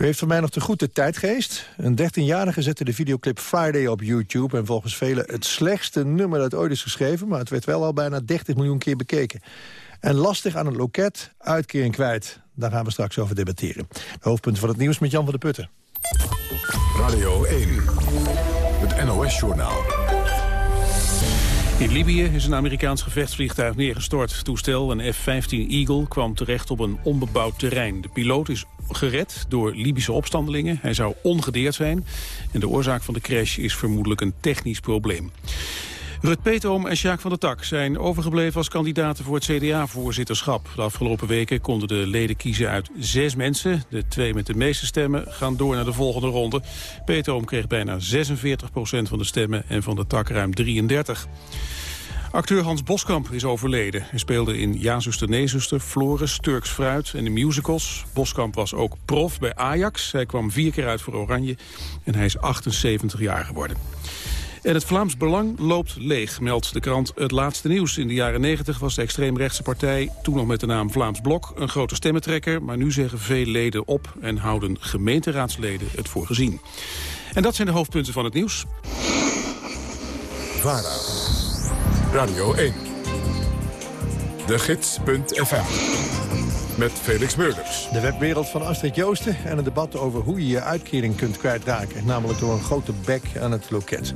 U heeft van mij nog te goed de tijdgeest. Een 13-jarige zette de videoclip Friday op YouTube... en volgens velen het slechtste nummer dat ooit is geschreven... maar het werd wel al bijna 30 miljoen keer bekeken. En lastig aan het loket, uitkering kwijt. Daar gaan we straks over debatteren. De hoofdpunten van het nieuws met Jan van der Putten. Radio 1, het NOS-journaal. In Libië is een Amerikaans gevechtsvliegtuig neergestort. Het toestel, een F-15 Eagle, kwam terecht op een onbebouwd terrein. De piloot is gered door Libische opstandelingen. Hij zou ongedeerd zijn. En de oorzaak van de crash is vermoedelijk een technisch probleem. Rut Peetoom en Sjaak van der Tak zijn overgebleven als kandidaten voor het CDA-voorzitterschap. De afgelopen weken konden de leden kiezen uit zes mensen. De twee met de meeste stemmen gaan door naar de volgende ronde. Peetoom kreeg bijna 46% van de stemmen en van der Tak ruim 33. Acteur Hans Boskamp is overleden. Hij speelde in Ja, zuster, nee, zuster, Floris, Turks Fruit en de musicals. Boskamp was ook prof bij Ajax. Hij kwam vier keer uit voor Oranje en hij is 78 jaar geworden. En het Vlaams Belang loopt leeg, meldt de krant Het Laatste Nieuws. In de jaren 90 was de extreemrechtse partij, toen nog met de naam Vlaams Blok, een grote stemmentrekker. Maar nu zeggen veel leden op en houden gemeenteraadsleden het voor gezien. En dat zijn de hoofdpunten van het nieuws. VARA, Radio 1, de gids.fm, met Felix Meurders. De webwereld van Astrid Joosten en een debat over hoe je je uitkering kunt kwijtraken. Namelijk door een grote bek aan het loket.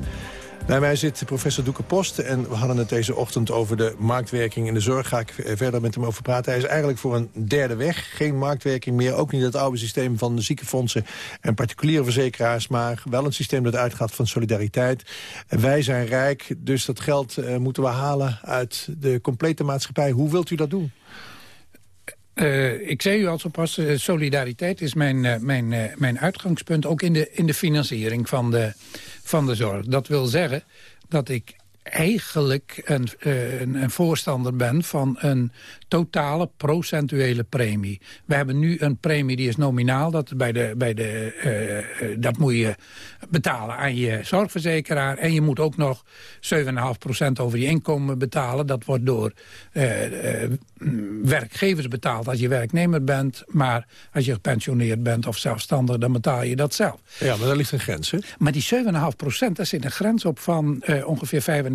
Bij mij zit professor Doeke Post en we hadden het deze ochtend over de marktwerking in de zorg. Ga ik verder met hem over praten. Hij is eigenlijk voor een derde weg. Geen marktwerking meer, ook niet het oude systeem van de ziekenfondsen en particuliere verzekeraars. Maar wel een systeem dat uitgaat van solidariteit. Wij zijn rijk, dus dat geld eh, moeten we halen uit de complete maatschappij. Hoe wilt u dat doen? Eh, ik zei u al zo pas, eh, solidariteit is mijn, eh, mijn, mijn uitgangspunt... ook in de, in de financiering van de, van de zorg. Dat wil zeggen dat ik eigenlijk een, eh, een, een voorstander ben van een totale procentuele premie. We hebben nu een premie die is nominaal. Dat, bij de, bij de, eh, eh, dat moet je betalen aan je zorgverzekeraar. En je moet ook nog 7,5% over je inkomen betalen. Dat wordt door werkgevers betaald als je werknemer bent. Maar als je gepensioneerd bent of zelfstandig, dan betaal je dat zelf. Ja, maar daar ligt een grens, hè? Maar die 7,5% daar zit een grens op van ongeveer 35.500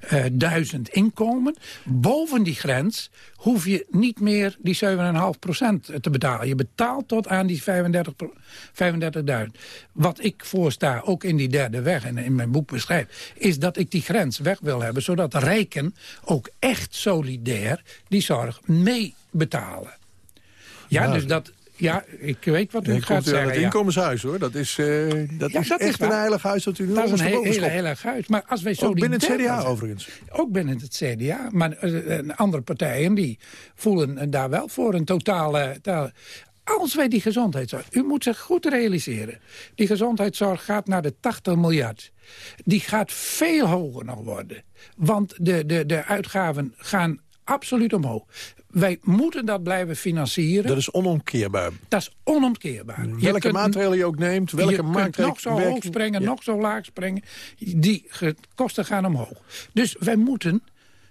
eh, duizend inkomen. Boven die grens hoef je niet meer die 7,5% te betalen. Je betaalt tot aan die 35 pro- 35.000. Wat ik voorsta, ook in die derde weg en in mijn boek beschrijf... is dat ik die grens weg wil hebben... zodat rijken ook echt solidair die zorg mee betalen. Ja, dus dat... Ja, ik weet wat u gaat komt u zeggen. het ja. inkomenshuis, hoor. Dat is, eh, dat Ja, is dat is echt een waar. heilig huis dat u nu Dat is een he- ondersteboven hele heilig huis. Maar als wij Ook binnen het CDA zijn- overigens. Ook binnen het CDA. Maar eh, andere partijen die voelen eh, daar wel voor een totale... totale- als wij die gezondheidszorg... U moet zich goed realiseren. Die gezondheidszorg gaat naar de 80 miljard. Die gaat veel hoger nog worden. Want de, de, de uitgaven gaan absoluut omhoog. Wij moeten dat blijven financieren. Dat is onomkeerbaar. Dat is onomkeerbaar. Je Welke maatregelen je ook neemt, welke je maatregelen... nog zo hoog springen, nog zo laag springen. Die kosten gaan omhoog. Dus wij moeten...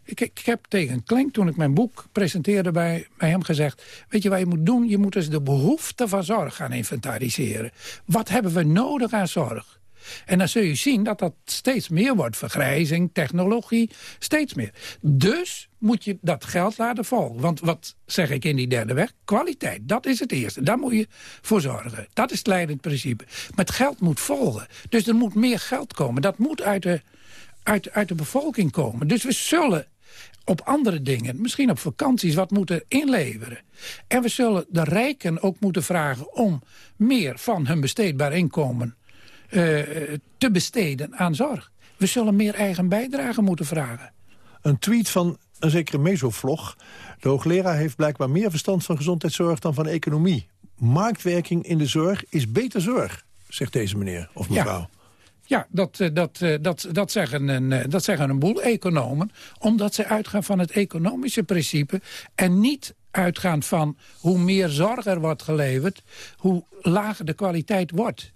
Ik, ik heb tegen Klink, toen ik mijn boek presenteerde bij, bij hem gezegd... weet je wat je moet doen? Je moet eens de behoefte van zorg gaan inventariseren. Wat hebben we nodig aan zorg? En dan zul je zien dat dat steeds meer wordt. Vergrijzing, technologie, steeds meer. Dus moet je dat geld laten volgen. Want wat zeg ik in die derde weg? Kwaliteit, dat is het eerste. Daar moet je voor zorgen. Dat is het leidend principe. Maar het geld moet volgen. Dus er moet meer geld komen. Dat moet uit de, uit, uit de bevolking komen. Dus we zullen op andere dingen, misschien op vakanties, wat moeten inleveren. En we zullen de rijken ook moeten vragen om meer van hun besteedbaar inkomen te besteden aan zorg. We zullen meer eigen bijdrage moeten vragen. Een tweet van een zekere mesovlog. De hoogleraar heeft blijkbaar meer verstand van gezondheidszorg dan van economie. Marktwerking in de zorg is beter zorg, zegt deze meneer of mevrouw. Ja, dat, eh, dat, eh, dat, dat, zeggen een, eh, dat zeggen een boel economen. Omdat ze uitgaan van het economische principe. En niet uitgaan van hoe meer zorg er wordt geleverd... hoe lager de kwaliteit wordt.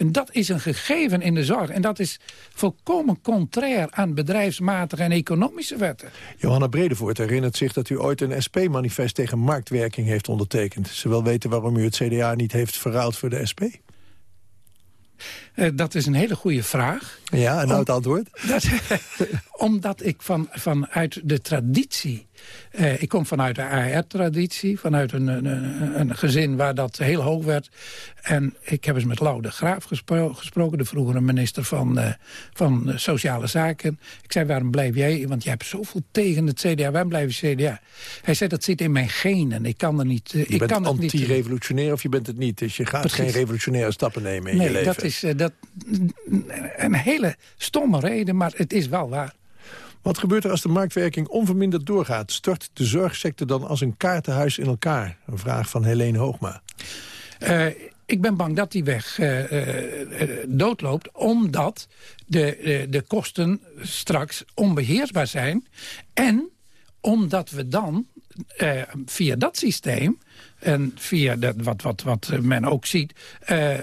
En dat is een gegeven in de zorg. En dat is volkomen contrair aan bedrijfsmatige en economische wetten. Johanna Bredevoort herinnert zich dat u ooit een SP-manifest tegen marktwerking heeft ondertekend. Ze wil weten waarom u het CDA niet heeft verruild voor de SP. Eh, dat is een hele goede vraag. Ja, en nou het antwoord? Dat, omdat ik van, vanuit de traditie... eh, ik kom vanuit de AR-traditie, vanuit een, een, een, gezin waar dat heel hoog werd. En ik heb eens met Lau de Graaf gespro- gesproken, de vroegere minister van, eh, van Sociale Zaken. Ik zei, waarom blijf jij? Want jij hebt zoveel tegen het CDA, waarom blijf je CDA? Hij zei, dat zit in mijn genen. Ik kan er niet... eh, Je ik bent kan anti-revolutionair of je bent het niet. Dus je gaat Precies. geen revolutionaire stappen nemen in je Nee, leven. dat is dat, een hele stomme reden, maar het is wel waar. Wat gebeurt er als de marktwerking onverminderd doorgaat? Stort de zorgsector dan als een kaartenhuis in elkaar? Een vraag van Helene Hoogma. Eh, ik ben bang dat die weg eh, eh, doodloopt... omdat de, de, kosten straks onbeheersbaar zijn. En omdat we dan via dat systeem... en via dat, wat, wat, wat men ook ziet...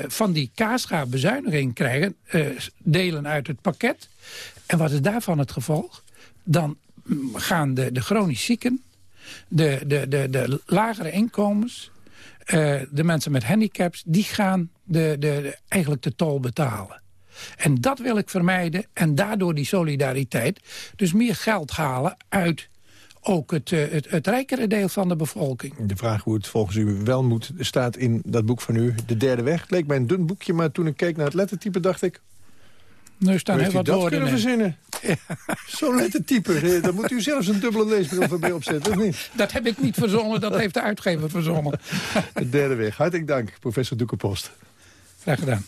van die kaasschaafbezuiniging krijgen... delen uit het pakket. En wat is daarvan het gevolg? Dan gaan de, de chronisch zieken... de, de, de, de lagere inkomens... Eh, de mensen met handicaps, die gaan de, de, de- eigenlijk de tol betalen. En dat wil ik vermijden en daardoor die solidariteit. Dus meer geld halen uit ook het, eh, het, het rijkere deel van de bevolking. De vraag hoe het volgens u wel moet staat in dat boek van u, De Derde Weg. Het leek mij een dun boekje, maar toen ik keek naar het lettertype dacht ik... Nu staan heel wat dat woorden kunnen in. verzinnen? Zo'n lettertype, eh, daar moet u zelfs een dubbele leesbril voor bij opzetten, of niet? Dat heb ik niet verzonnen, dat heeft de uitgever verzonnen. De Derde Weg. Hartelijk dank, professor Doekenpost. Graag gedaan.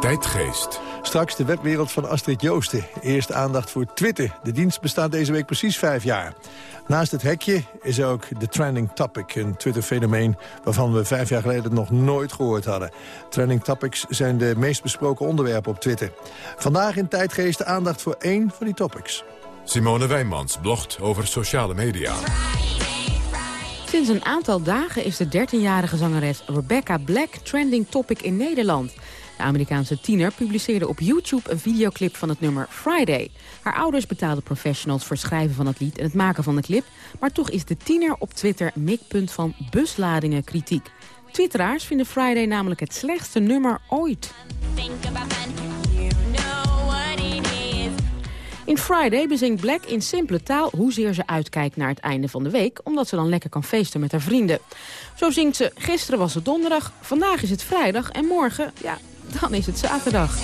Tijdgeest. Straks de webwereld van Astrid Joosten. Eerst aandacht voor Twitter. De dienst bestaat deze week precies vijf jaar. Naast het hekje is er ook de trending topic, een Twitter-fenomeen... waarvan we vijf jaar geleden nog nooit gehoord hadden. Trending topics zijn de meest besproken onderwerpen op Twitter. Vandaag in Tijdgeest aandacht voor één van die topics. Simone Wijnmans blogt over sociale media. Sinds een aantal dagen is de 13-jarige zangeres Rebecca Black trending topic in Nederland. De Amerikaanse tiener publiceerde op YouTube een videoclip van het nummer Friday. Haar ouders betaalden professionals voor het schrijven van het lied en het maken van de clip. Maar toch is de tiener op Twitter mikpunt van busladingen kritiek. Twitteraars vinden Friday namelijk het slechtste nummer ooit. In Friday bezingt Black in simpele taal hoezeer ze uitkijkt naar het einde van de week... omdat ze dan lekker kan feesten met haar vrienden. Zo zingt ze, gisteren was het donderdag, vandaag is het vrijdag... en morgen, ja, dan is het zaterdag.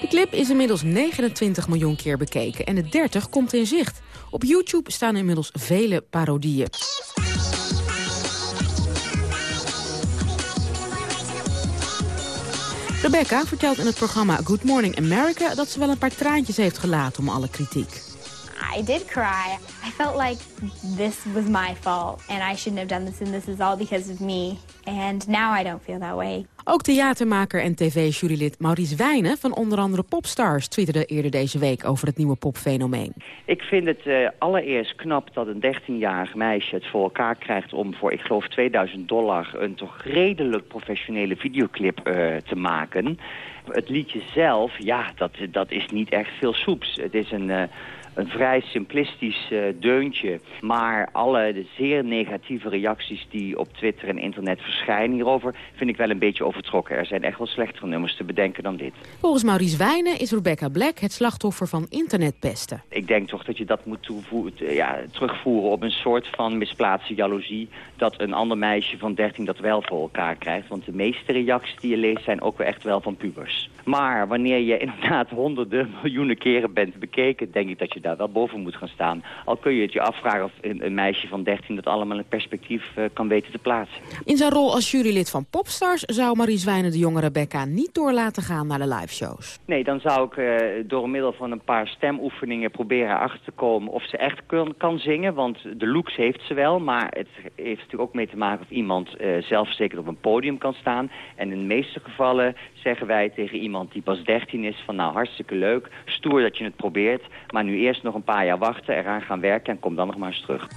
De clip is inmiddels 29 miljoen keer bekeken en de 30 komt in zicht. Op YouTube staan inmiddels vele parodieën. Rebecca vertelt in het programma Good Morning America... dat ze wel een paar traantjes heeft gelaten om alle kritiek. I did cry. I felt like this was my fault and I shouldn't have done this and this is all because of me. And now I don't feel that way. Ook theatermaker en tv-jurylid Maurice Wijnen van onder andere Popstars... twitterde eerder deze week over het nieuwe popfenomeen. Ik vind het uh, allereerst knap dat een 13-jarig meisje het voor elkaar krijgt... om voor, ik geloof, 2000 dollar een toch redelijk professionele videoclip uh, te maken. Het liedje zelf, ja, dat, dat is niet echt veel soeps. Het is een... Uh, een vrij simplistisch uh, deuntje. Maar alle de zeer negatieve reacties die op Twitter en internet verschijnen hierover... vind ik wel een beetje overtrokken. Er zijn echt wel slechtere nummers te bedenken dan dit. Volgens Maurice Wijnen is Rebecca Black het slachtoffer van internetpesten. Ik denk toch dat je dat moet ja, terugvoeren op een soort van misplaatste jaloezie... dat een ander meisje van 13 dat wel voor elkaar krijgt. Want de meeste reacties die je leest zijn ook wel echt wel van pubers. Maar wanneer je inderdaad honderden miljoenen keren bent bekeken... denk ik dat je daar wel boven moet gaan staan. Al kun je het je afvragen of een, een meisje van 13 dat allemaal in perspectief uh, kan weten te plaatsen. In zijn rol als jurylid van Popstars zou Marie Zwijnen de jonge Rebecca niet door laten gaan naar de liveshows. Nee, dan zou ik uh, door middel van een paar stemoefeningen proberen achter te komen of ze echt kan, kan zingen. Want de looks heeft ze wel, maar het heeft natuurlijk ook mee te maken of iemand uh, zelfverzekerd op een podium kan staan. En in de meeste gevallen zeggen wij tegen iemand die pas 13 is van nou hartstikke leuk, stoer dat je het probeert, maar nu eerst nog een paar jaar wachten, eraan gaan werken en kom dan nog maar eens terug.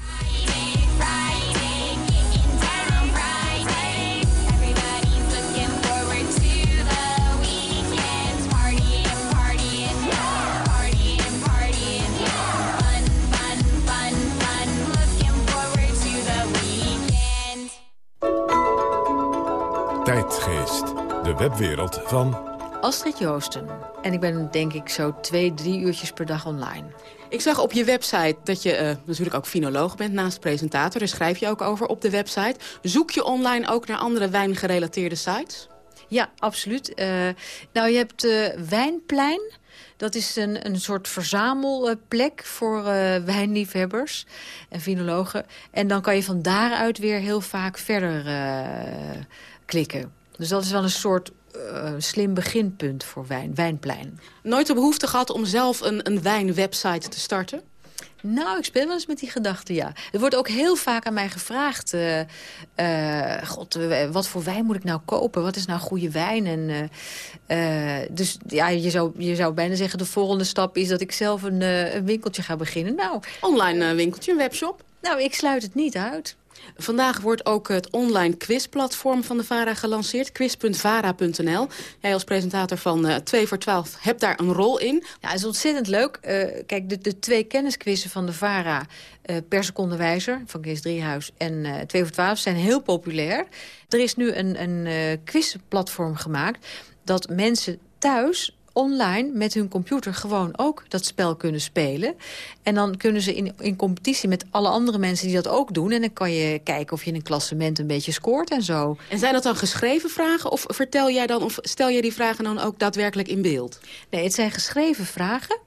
Webwereld van Astrid Joosten. En ik ben denk ik zo twee, drie uurtjes per dag online. Ik zag op je website dat je uh, natuurlijk ook finoloog bent naast presentator. Daar schrijf je ook over op de website. Zoek je online ook naar andere wijngerelateerde sites? Ja, absoluut. Uh, nou, je hebt uh, Wijnplein. Dat is een, een soort verzamelplek voor uh, wijnliefhebbers en finologen. En dan kan je van daaruit weer heel vaak verder klikken. Dus dat is wel een soort uh, slim beginpunt voor wijn, Wijnplein. Nooit de behoefte gehad om zelf een, een wijnwebsite te starten? Nou, ik speel wel eens met die gedachte, ja. Er wordt ook heel vaak aan mij gevraagd... Uh, uh, god, wat voor wijn moet ik nou kopen? Wat is nou goede wijn? En, uh, dus ja, je zou, je zou bijna zeggen... de volgende stap is dat ik zelf een, een winkeltje ga beginnen. Nou, Online winkeltje, een webshop? Nou, ik sluit het niet uit. Vandaag wordt ook het online quizplatform van de VARA gelanceerd. quiz.vara.nl. Jij als presentator van uh, 2 voor 12 hebt daar een rol in. Ja, het is ontzettend leuk. Uh, kijk, de, twee kennisquizzen van de VARA... Uh, per seconde wijzer van Kees Driehuis en uh, 2 voor 12 zijn heel populair. Er is nu een, een quizplatform gemaakt... dat mensen thuis online met hun computer gewoon ook dat spel kunnen spelen. En dan kunnen ze in, in competitie met alle andere mensen die dat ook doen. En dan kan je kijken of je in een klassement een beetje scoort en zo. En zijn dat dan geschreven vragen of vertel jij dan of stel jij die vragen dan ook daadwerkelijk in beeld? Nee, het zijn geschreven vragen.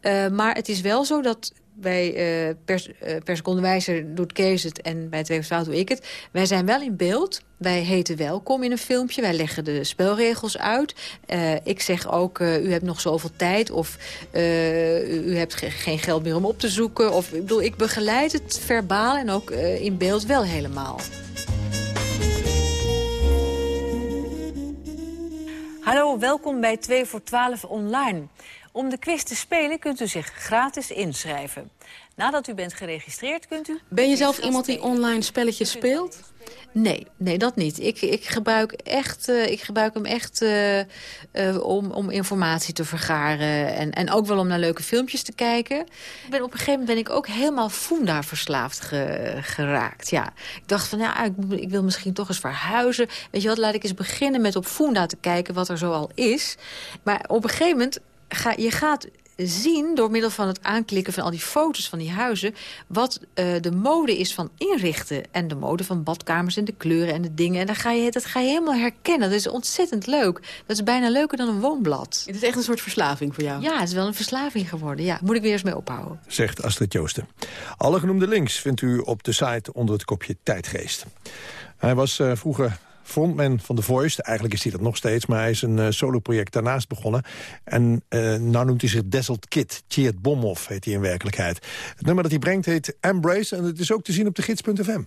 Uh, maar het is wel zo dat bij uh, per, uh, per seconde wijzer doet Kees het en bij 2 voor doe ik het. Wij zijn wel in beeld. Wij heten welkom in een filmpje. Wij leggen de spelregels uit. Uh, ik zeg ook, u hebt nog zoveel tijd. Of u hebt ge geen geld meer om op te zoeken. Of, ik bedoel, ik begeleid het verbaal en ook in beeld wel helemaal. Hallo, welkom bij 2 voor 12 online. Om de quiz te spelen kunt u zich gratis inschrijven. Nadat u bent geregistreerd kunt u... Ben je zelf iemand die online spelletjes speelt? Nee, nee, dat niet. Ik, ik, gebruik, echt, uh, ik gebruik hem echt uh, uh, om, om informatie te vergaren. En, en ook wel om naar leuke filmpjes te kijken. Ik ben, op een gegeven moment ben ik ook helemaal Funda verslaafd ge, geraakt. Ja. Ik dacht van, ja, ik, ik, wil misschien toch eens verhuizen. Weet je wat, laat ik eens beginnen met op Funda te kijken wat er zoal is. Maar op een gegeven moment ga, je gaat zien, door middel van het aanklikken van al die foto's van die huizen... wat eh, de mode is van inrichten. En de mode van badkamers en de kleuren en de dingen. En dan ga je, dat ga je helemaal herkennen. Dat is ontzettend leuk. Dat is bijna leuker dan een woonblad. Het is echt een soort verslaving voor jou. Ja, het is wel een verslaving geworden. Ja, moet ik weer eens mee ophouden. Zegt Astrid Joosten. Alle genoemde links vindt u op de site onder het kopje Tijdgeest. Hij was eh, vroeger frontman van The Voice. Eigenlijk is hij dat nog steeds, maar hij is een uh, soloproject daarnaast begonnen. En uh, nou noemt hij zich Dazzled Kid. Tjeerd Bomhoff heet hij in werkelijkheid. Het nummer dat hij brengt heet Embrace en het is ook te zien op de gids.fm.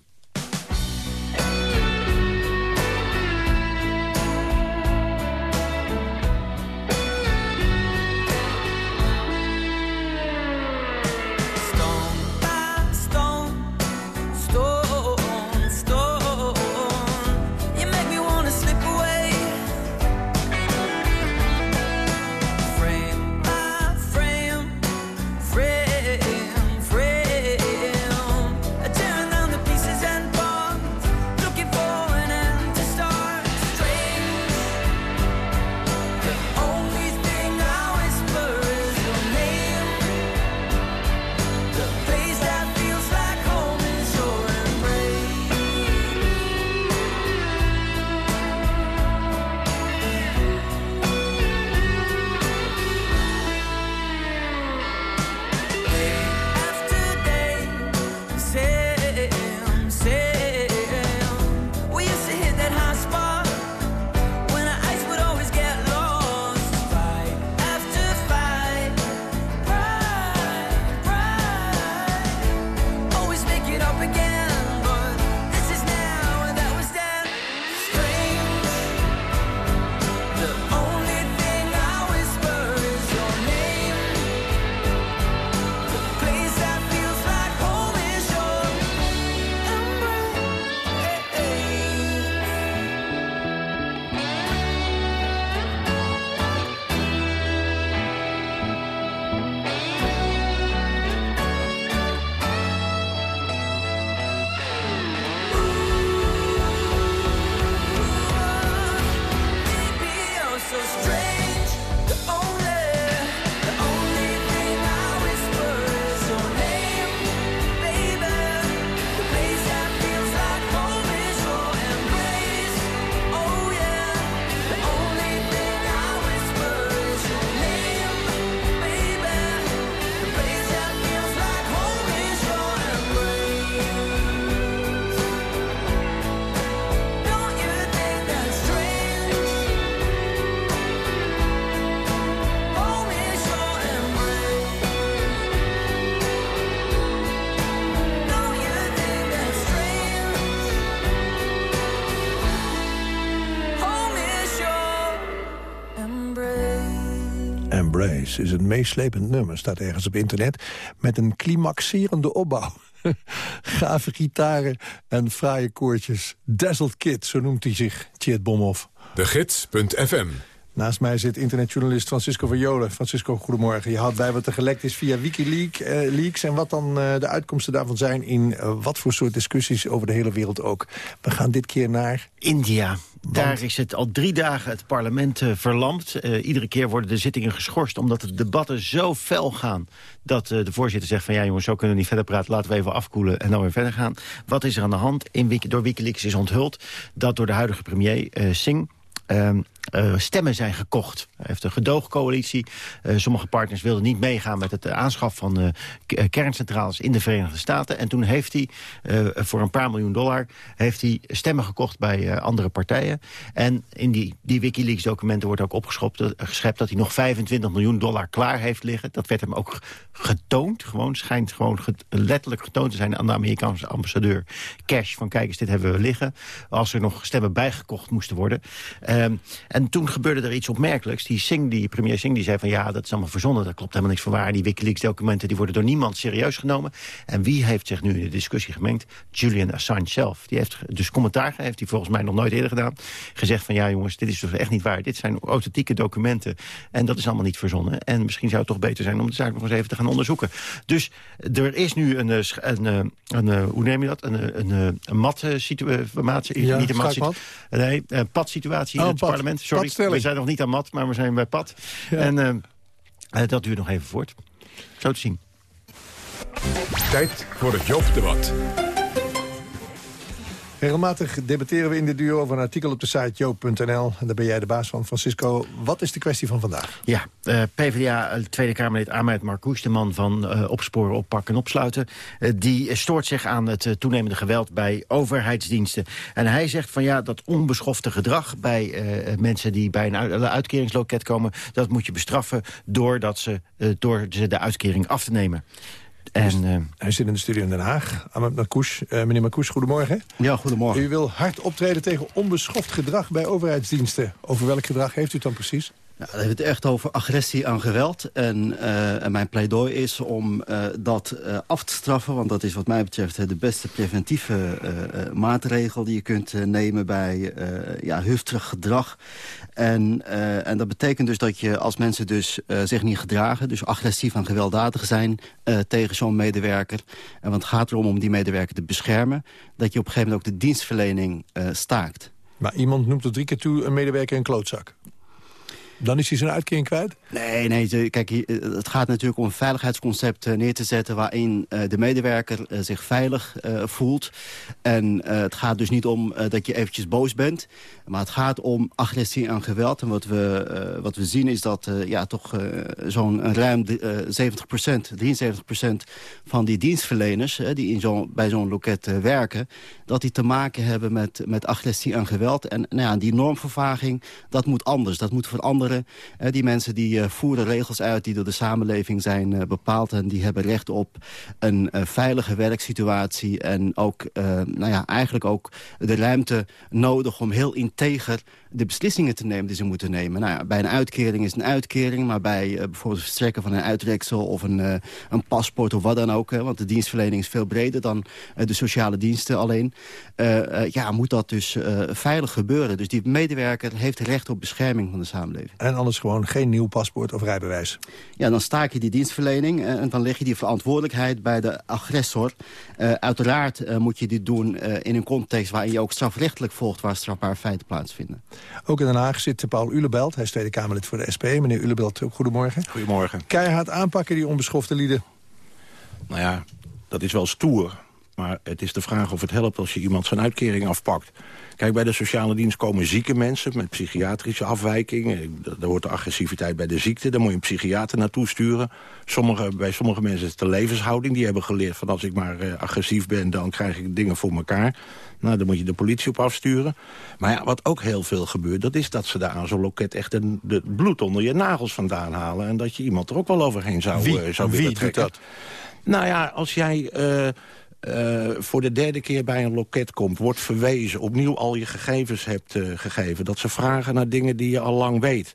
Embrace is een meeslepend nummer, staat ergens op internet... met een climaxerende opbouw. Gave gitaren en fraaie koortjes. Dazzled Kid, zo noemt hij zich, Tjeerd Bomhoff. De Gids.fm Naast mij zit internetjournalist Francisco Verjolen. Francisco, goedemorgen. Je had bij wat er gelekt is via Wikileaks eh, leaks, en wat dan uh, de uitkomsten daarvan zijn... in uh, wat voor soort discussies over de hele wereld ook. We gaan dit keer naar... India. Daar is het al drie dagen het parlement uh, verlamd. Uh, iedere keer worden de zittingen geschorst omdat de debatten zo fel gaan... dat uh, de voorzitter zegt van ja jongens, zo kunnen we niet verder praten... laten we even afkoelen en dan weer verder gaan. Wat is er aan de hand? In Wiki, door Wikileaks is onthuld dat door de huidige premier Singh... Um, uh, stemmen zijn gekocht. Hij heeft een gedoogcoalitie. Uh, sommige partners wilden niet meegaan met het aanschaf van uh, kerncentrales in de Verenigde Staten. En toen heeft hij voor een paar miljoen dollar heeft hij stemmen gekocht bij andere partijen. En in die, die Wikileaks documenten wordt ook opgeschept dat hij nog 25 miljoen dollar klaar heeft liggen. Dat werd hem ook getoond. Gewoon schijnt gewoon letterlijk getoond te zijn aan de Amerikaanse ambassadeur Cash. Van kijk eens, dit hebben we liggen. Als er nog stemmen bijgekocht moesten worden. En toen gebeurde er iets opmerkelijks. Die, Singh, die premier Singh die zei van ja, dat is allemaal verzonnen. Dat klopt helemaal niks van waar. Die Wikileaks-documenten die worden door niemand serieus genomen. En wie heeft zich nu in de discussie gemengd? Julian Assange zelf. Die heeft dus commentaar, heeft hij volgens mij nog nooit eerder gedaan. Gezegd van ja jongens, dit is dus echt niet waar. Dit zijn authentieke documenten. En dat is allemaal niet verzonnen. En misschien zou het toch beter zijn om de zaak nog eens even te gaan onderzoeken. Dus er is nu een, een, een, een hoe neem je dat? Een, een, een mat situatie. Ja, niet een mat situatie. Nee, een pad situatie oh, in het pad. parlement. Sorry, we zijn nog niet aan mat, maar we zijn bij pad. Ja. En, uh, Eh, dat duurt nog even voort. Zo te zien. Tijd voor het Joop-debat. Regelmatig debatteren we in de duo over een artikel op de site joop.nl. En daar ben jij de baas van, Francisco. Wat is de kwestie van vandaag? Ja, uh, PvdA eh, Tweede Kamerlid Ahmed Marcouch, de man van uh, opsporen, oppakken en opsluiten... Uh, die stoort zich aan het toenemende geweld bij overheidsdiensten. En hij zegt van ja, dat onbeschofte gedrag bij mensen die bij een uitkeringsloket komen... dat moet je bestraffen doordat ze, door ze de uitkering af te nemen. En, uh, hij zit in de studio in Den Haag. Ahmed Marcouch. Uh, meneer Marcouch, goedemorgen. Ja, goedemorgen. U wil hard optreden tegen onbeschoft gedrag bij overheidsdiensten. Over welk gedrag heeft u het dan precies? Ja, dan heeft het echt over agressie aan geweld. En, uh, en mijn pleidooi is om uh, dat uh, af te straffen. Want dat is wat mij betreft de beste preventieve maatregel... die je kunt nemen bij ja, hufterig gedrag. En, en dat betekent dus dat je als mensen dus zich niet gedragen... dus agressief en gewelddadig zijn tegen zo'n medewerker... en want het gaat erom om die medewerker te beschermen... dat je op een gegeven moment ook de dienstverlening staakt. Maar iemand noemt tot drie keer toe een medewerker een klootzak. Dan is hij zijn uitkering kwijt? Nee, nee kijk, het gaat natuurlijk om een veiligheidsconcept neer te zetten... waarin de medewerker zich veilig voelt. En het gaat dus niet om dat je eventjes boos bent... maar het gaat om agressie en geweld. En wat we, wat we zien is dat ja, toch zo'n ruim 70% 73% van die dienstverleners... die in zo, bij zo'n loket werken... dat die te maken hebben met, met agressie en geweld. En nou ja, die normvervaging, dat moet anders. Dat moet veranderen die mensen die uh, voeren regels uit die door de samenleving zijn uh, bepaald. En die hebben recht op een veilige werksituatie. En ook, nou ja, eigenlijk ook de ruimte nodig om heel integer de beslissingen te nemen die ze moeten nemen. Nou ja, bij een uitkering is een uitkering, maar bij bijvoorbeeld het verstrekken van een uitreksel of een, een paspoort of wat dan ook, hè, want de dienstverlening is veel breder dan de sociale diensten alleen, ja, moet dat dus veilig gebeuren. Dus die medewerker heeft recht op bescherming van de samenleving. En anders gewoon geen nieuw paspoort of rijbewijs? Ja, dan staak je die dienstverlening en dan leg je die verantwoordelijkheid bij de agressor. uiteraard moet je dit doen in een context waarin je ook strafrechtelijk volgt waar strafbare feiten plaatsvinden. Ook in Den Haag zit Paul Ulebelt. Hij is Tweede Kamerlid voor de SP. Meneer Ulebelt, goedemorgen. Goedemorgen. Keihard aanpakken die onbeschofte lieden. Nou ja, dat is wel stoer. Maar het is de vraag of het helpt als je iemand zijn uitkering afpakt. Kijk, bij de sociale dienst komen zieke mensen met psychiatrische afwijkingen. Daar hoort de agressiviteit bij de ziekte. Daar moet je een psychiater naartoe sturen. Sommige, bij sommige mensen is het de levenshouding. Die hebben geleerd van als ik maar uh, agressief ben, dan krijg ik dingen voor elkaar. Nou, dan moet je de politie op afsturen. Maar ja, wat ook heel veel gebeurt, dat is dat ze daar aan zo'n loket echt een, de bloed onder je nagels vandaan halen. En dat je iemand er ook wel overheen zou, Wie? Uh, zou Wie willen trekken. doet dat? Nou ja, als jij... Uh, uh, voor de derde keer bij een loket komt, wordt verwezen... opnieuw al je gegevens hebt uh, gegeven... dat ze vragen naar dingen die je al lang weet...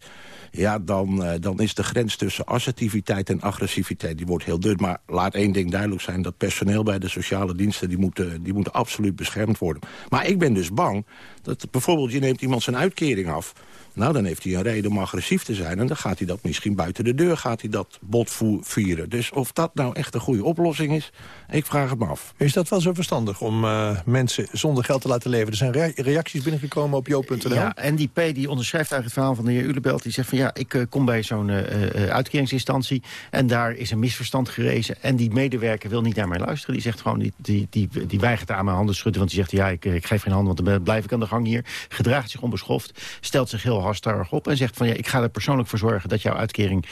ja, dan, uh, dan is de grens tussen assertiviteit en agressiviteit... die wordt heel dun. Maar laat één ding duidelijk zijn... dat personeel bij de sociale diensten... die moeten, die moeten absoluut beschermd worden. Maar ik ben dus bang dat bijvoorbeeld... je neemt iemand zijn uitkering af... Nou, dan heeft hij een reden om agressief te zijn. En dan gaat hij dat misschien buiten de deur gaat hij dat bot vieren. Dus of dat nou echt een goede oplossing is, ik vraag het me af. Is dat wel zo verstandig om uh, mensen zonder geld te laten leven? Er zijn re reacties binnengekomen op jo.nl. Ja, NDP die onderschrijft eigenlijk het verhaal van de heer Ulebelt. Die zegt van ja, ik uh, kom bij zo'n uh, uitkeringsinstantie... en daar is een misverstand gerezen. En die medewerker wil niet naar mij luisteren. Die zegt gewoon, die, die, die, die weigert aan mijn handen schudden. Want die zegt ja, ik, ik geef geen hand, want dan blijf ik aan de gang hier. Gedraagt zich onbeschoft, stelt zich heel halstarrig op... en zegt van ja, ik ga er persoonlijk voor zorgen dat jouw uitkering...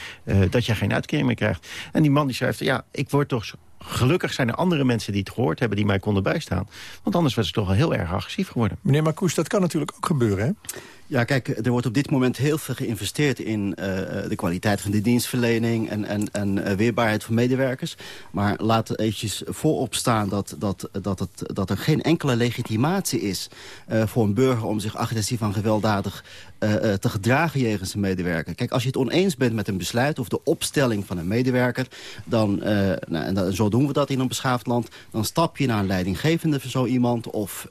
dat jij geen uitkering meer krijgt. En die man die schrijft, ja, ik word toch... Gelukkig zijn er andere mensen die het gehoord hebben... die mij konden bijstaan. Want anders was ik toch wel heel erg agressief geworden. Meneer Marcouch, dat kan natuurlijk ook gebeuren, hè? Ja, kijk, er wordt op dit moment heel veel geïnvesteerd in uh, de kwaliteit van de dienstverlening en, en, en uh, weerbaarheid van medewerkers. Maar laat eventjes voorop staan dat, dat, dat, het, dat er geen enkele legitimatie is voor een burger om zich agressief en gewelddadig te gedragen jegens een medewerker. Kijk, als je het oneens bent met een besluit of de opstelling van een medewerker, dan, nou, en dan, zo doen we dat in een beschaafd land, dan stap je naar een leidinggevende van zo iemand of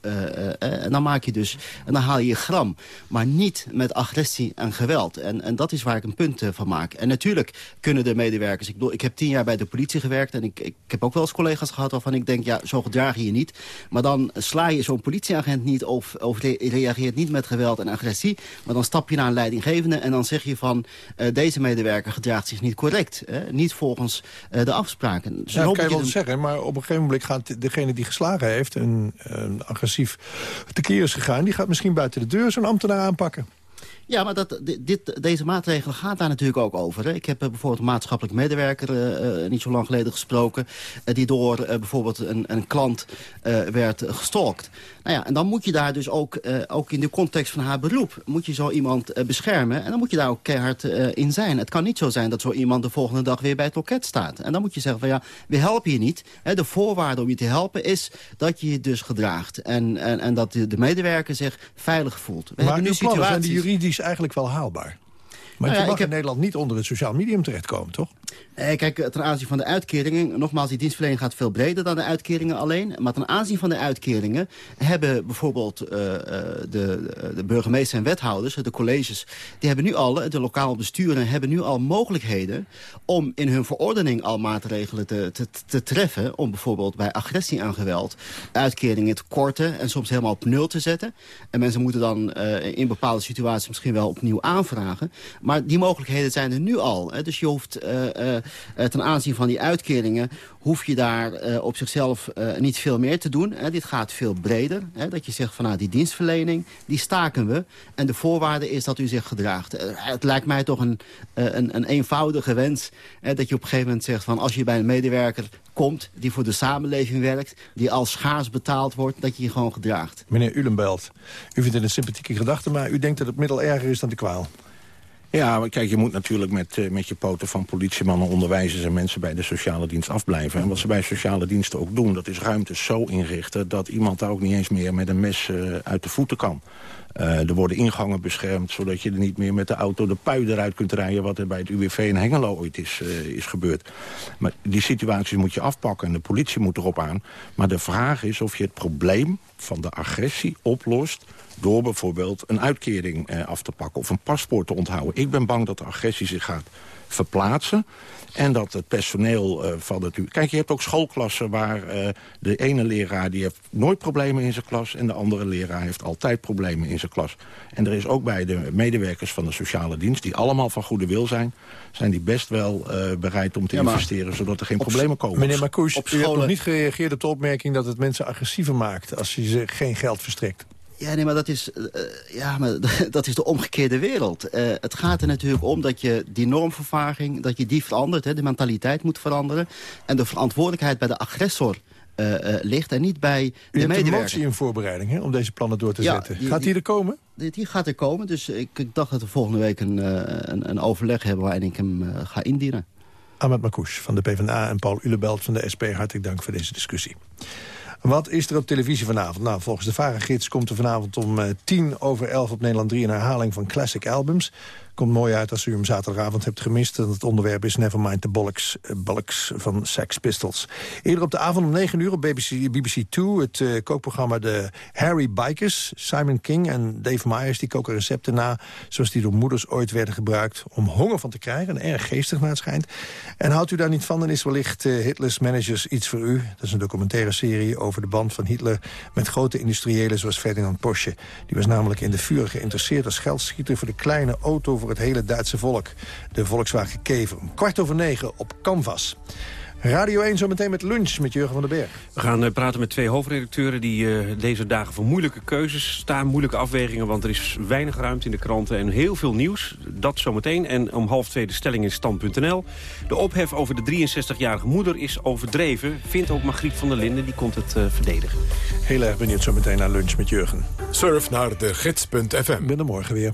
dan maak je dus, en dan haal je je gram. Maar niet met agressie en geweld. En, en dat is waar ik een punt eh, van maak. En natuurlijk kunnen de medewerkers... Ik, bedoel, ik heb tien jaar bij de politie gewerkt... en ik, ik, heb ook wel eens collega's gehad waarvan ik denk... ja, zo gedraag je je niet. Maar dan sla je zo'n politieagent niet of, of reageert niet met geweld en agressie. Maar dan stap je naar een leidinggevende en dan zeg je van... Uh, deze medewerker gedraagt zich niet correct. Hè? Niet volgens uh, de afspraken. Zo ja, kan je wel zeggen, maar op een gegeven moment gaat degene die geslagen heeft... en agressief tekeer is gegaan... die gaat misschien buiten de deur zo'n ambtenaar aanpakken. aanpakken. Ja, maar dat, dit, deze maatregel gaat daar natuurlijk ook over. Hè. Ik heb uh, bijvoorbeeld een maatschappelijk medewerker uh, niet zo lang geleden gesproken... Uh, die door bijvoorbeeld een, een klant werd gestalkt. Nou ja, en dan moet je daar dus ook, ook in de context van haar beroep... moet je zo iemand beschermen en dan moet je daar ook keihard in zijn. Het kan niet zo zijn dat zo iemand de volgende dag weer bij het loket staat. En dan moet je zeggen van ja, we helpen je niet. Hè, de voorwaarde om je te helpen is dat je je dus gedraagt. En, en, en dat de, de medewerker zich veilig voelt. We maar nu situaties... zijn die juridisch eigenlijk wel haalbaar. Maar nou ja, je mag heb... in Nederland niet onder het sociaal medium terechtkomen, toch? Eh, kijk, ten aanzien van de uitkeringen... nogmaals, die dienstverlening gaat veel breder dan de uitkeringen alleen. Maar ten aanzien van de uitkeringen... hebben bijvoorbeeld uh, de, de burgemeester en wethouders, de colleges... die hebben nu al, de lokaal besturen hebben nu al mogelijkheden... om in hun verordening al maatregelen te, te, te treffen... om bijvoorbeeld bij agressie aan geweld uitkeringen te korten... en soms helemaal op nul te zetten. En mensen moeten dan uh, in bepaalde situaties misschien wel opnieuw aanvragen. Maar die mogelijkheden zijn er nu al. Hè. Dus je hoeft... Uh, uh, ten aanzien van die uitkeringen... hoef je daar op zichzelf niet veel meer te doen. Hè. Dit gaat veel breder. Hè. Dat je zegt van nou, die dienstverlening, die staken we. En de voorwaarde is dat u zich gedraagt. het lijkt mij toch een, een, een eenvoudige wens... Hè, dat je op een gegeven moment zegt van als je bij een medewerker komt... die voor de samenleving werkt, die als schaars betaald wordt... dat je je gewoon gedraagt. Meneer Ulenbelt, u vindt het een sympathieke gedachte... maar u denkt dat het middel erger is dan de kwaal. Ja, kijk, je moet natuurlijk met, uh, met je poten van politiemannen, onderwijzers en mensen bij de sociale dienst afblijven. En wat ze bij sociale diensten ook doen, dat is ruimte zo inrichten dat iemand daar ook niet eens meer met een mes uh, uit de voeten kan. Uh, er worden ingangen beschermd, zodat je er niet meer met de auto de pui eruit kunt rijden... wat er bij het UWV in Hengelo ooit is, is gebeurd. Maar die situaties moet je afpakken en de politie moet erop aan. Maar de vraag is of je het probleem van de agressie oplost door bijvoorbeeld een uitkering eh, af te pakken of een paspoort te onthouden. Ik ben bang dat de agressie zich gaat verplaatsen. En dat het personeel uh, van het... Kijk, je hebt ook schoolklassen waar uh, de ene leraar... die heeft nooit problemen in zijn klas... en de andere leraar heeft altijd problemen in zijn klas. En er is ook bij de medewerkers van de sociale dienst... die allemaal van goede wil zijn... zijn die best wel uh, bereid om te ja, investeren... zodat er geen problemen komen. Meneer Marcouch, u hebt nog niet gereageerd op de opmerking... dat het mensen agressiever maakt als je ze geen geld verstrekt. Ja, nee, maar dat is, uh, ja, maar dat is de omgekeerde wereld. Uh, het gaat er natuurlijk om dat je die normvervaging, dat je die verandert. Hè, de mentaliteit moet veranderen. En de verantwoordelijkheid bij de agressor uh, ligt en niet bij U de medewerker. een motie in voorbereiding hè, om deze plannen door te ja, zetten. Die, gaat die er komen? Die, die, gaat er komen, dus ik, ik, dacht dat we volgende week een, een, een overleg hebben... waarin ik hem ga indienen. Ahmed Makouche van de PvdA en Paul Ulebelt van de SP. Hartelijk dank voor deze discussie. Wat is er op televisie vanavond? Nou, volgens de Varengids komt er vanavond om uh, tien over elf op Nederland 3... een herhaling van Classic Albums. Komt mooi uit als u hem zaterdagavond hebt gemist. Het onderwerp is Nevermind the Bollocks, uh, Bollocks van Sex Pistols. Eerder op de avond om 9 uur op BBC, BBC 2... het uh, kookprogramma de Harry Bikers. Simon King en Dave Myers die koken recepten na... zoals die door moeders ooit werden gebruikt om honger van te krijgen. En erg geestig naar het schijnt. En houdt u daar niet van, dan is wellicht uh, Hitler's Managers iets voor u. Dat is een documentaire serie over de band van Hitler... met grote industriëlen zoals Ferdinand Porsche. Die was namelijk in de vuur geïnteresseerd als geldschieter... voor de kleine auto voor het hele Duitse volk. De Volkswagen Kever. Kwart over negen op Canvas. Radio 1 zometeen met lunch met Jurgen van den Berg. We gaan uh, praten met twee hoofdredacteuren die uh, deze dagen voor moeilijke keuzes staan. Moeilijke afwegingen, want er is weinig ruimte in de kranten en heel veel nieuws. Dat zometeen. En om half twee de stelling in stand.nl. De ophef over de 63-jarige moeder is overdreven. Vindt ook Margriet van der Linden, die komt het uh, verdedigen. Heel erg benieuwd zometeen naar lunch met Jurgen. Surf naar de gids.fm. Ben er morgen weer.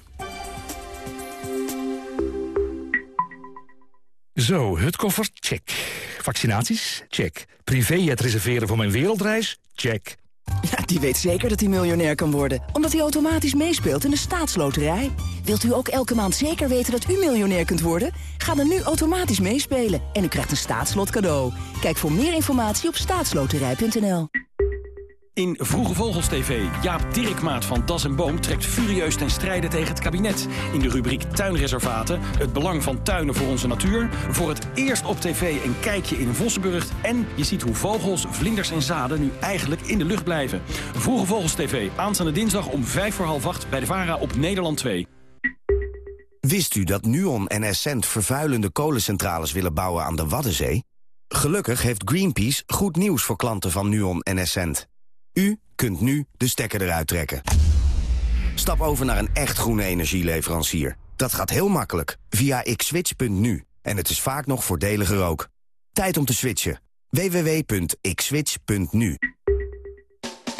Zo, het koffer, check. Vaccinaties? Check. Privé het reserveren voor mijn wereldreis? Check. Ja, die weet zeker dat hij miljonair kan worden. Omdat hij automatisch meespeelt in de staatsloterij. Wilt u ook elke maand zeker weten dat u miljonair kunt worden? Ga dan nu automatisch meespelen en u krijgt een staatslot cadeau. Kijk voor meer informatie op staatsloterij.nl. In Vroege Vogels TV, Jaap Dirkmaat van Das en Boom... trekt furieus ten strijde tegen het kabinet. In de rubriek Tuinreservaten, het belang van tuinen voor onze natuur... voor het eerst op tv een kijkje in Vossenburg... en je ziet hoe vogels, vlinders en zaden nu eigenlijk in de lucht blijven. Vroege Vogels TV, aanstaande dinsdag om vijf voor half acht... bij de VARA op Nederland 2. Wist u dat Nuon en Essent vervuilende kolencentrales willen bouwen aan de Waddenzee? Gelukkig heeft Greenpeace goed nieuws voor klanten van Nuon en Essent. U kunt nu de stekker eruit trekken. Stap over naar een echt groene energieleverancier. Dat gaat heel makkelijk via xswitch.nu. En het is vaak nog voordeliger ook. Tijd om te switchen. www.xswitch.nu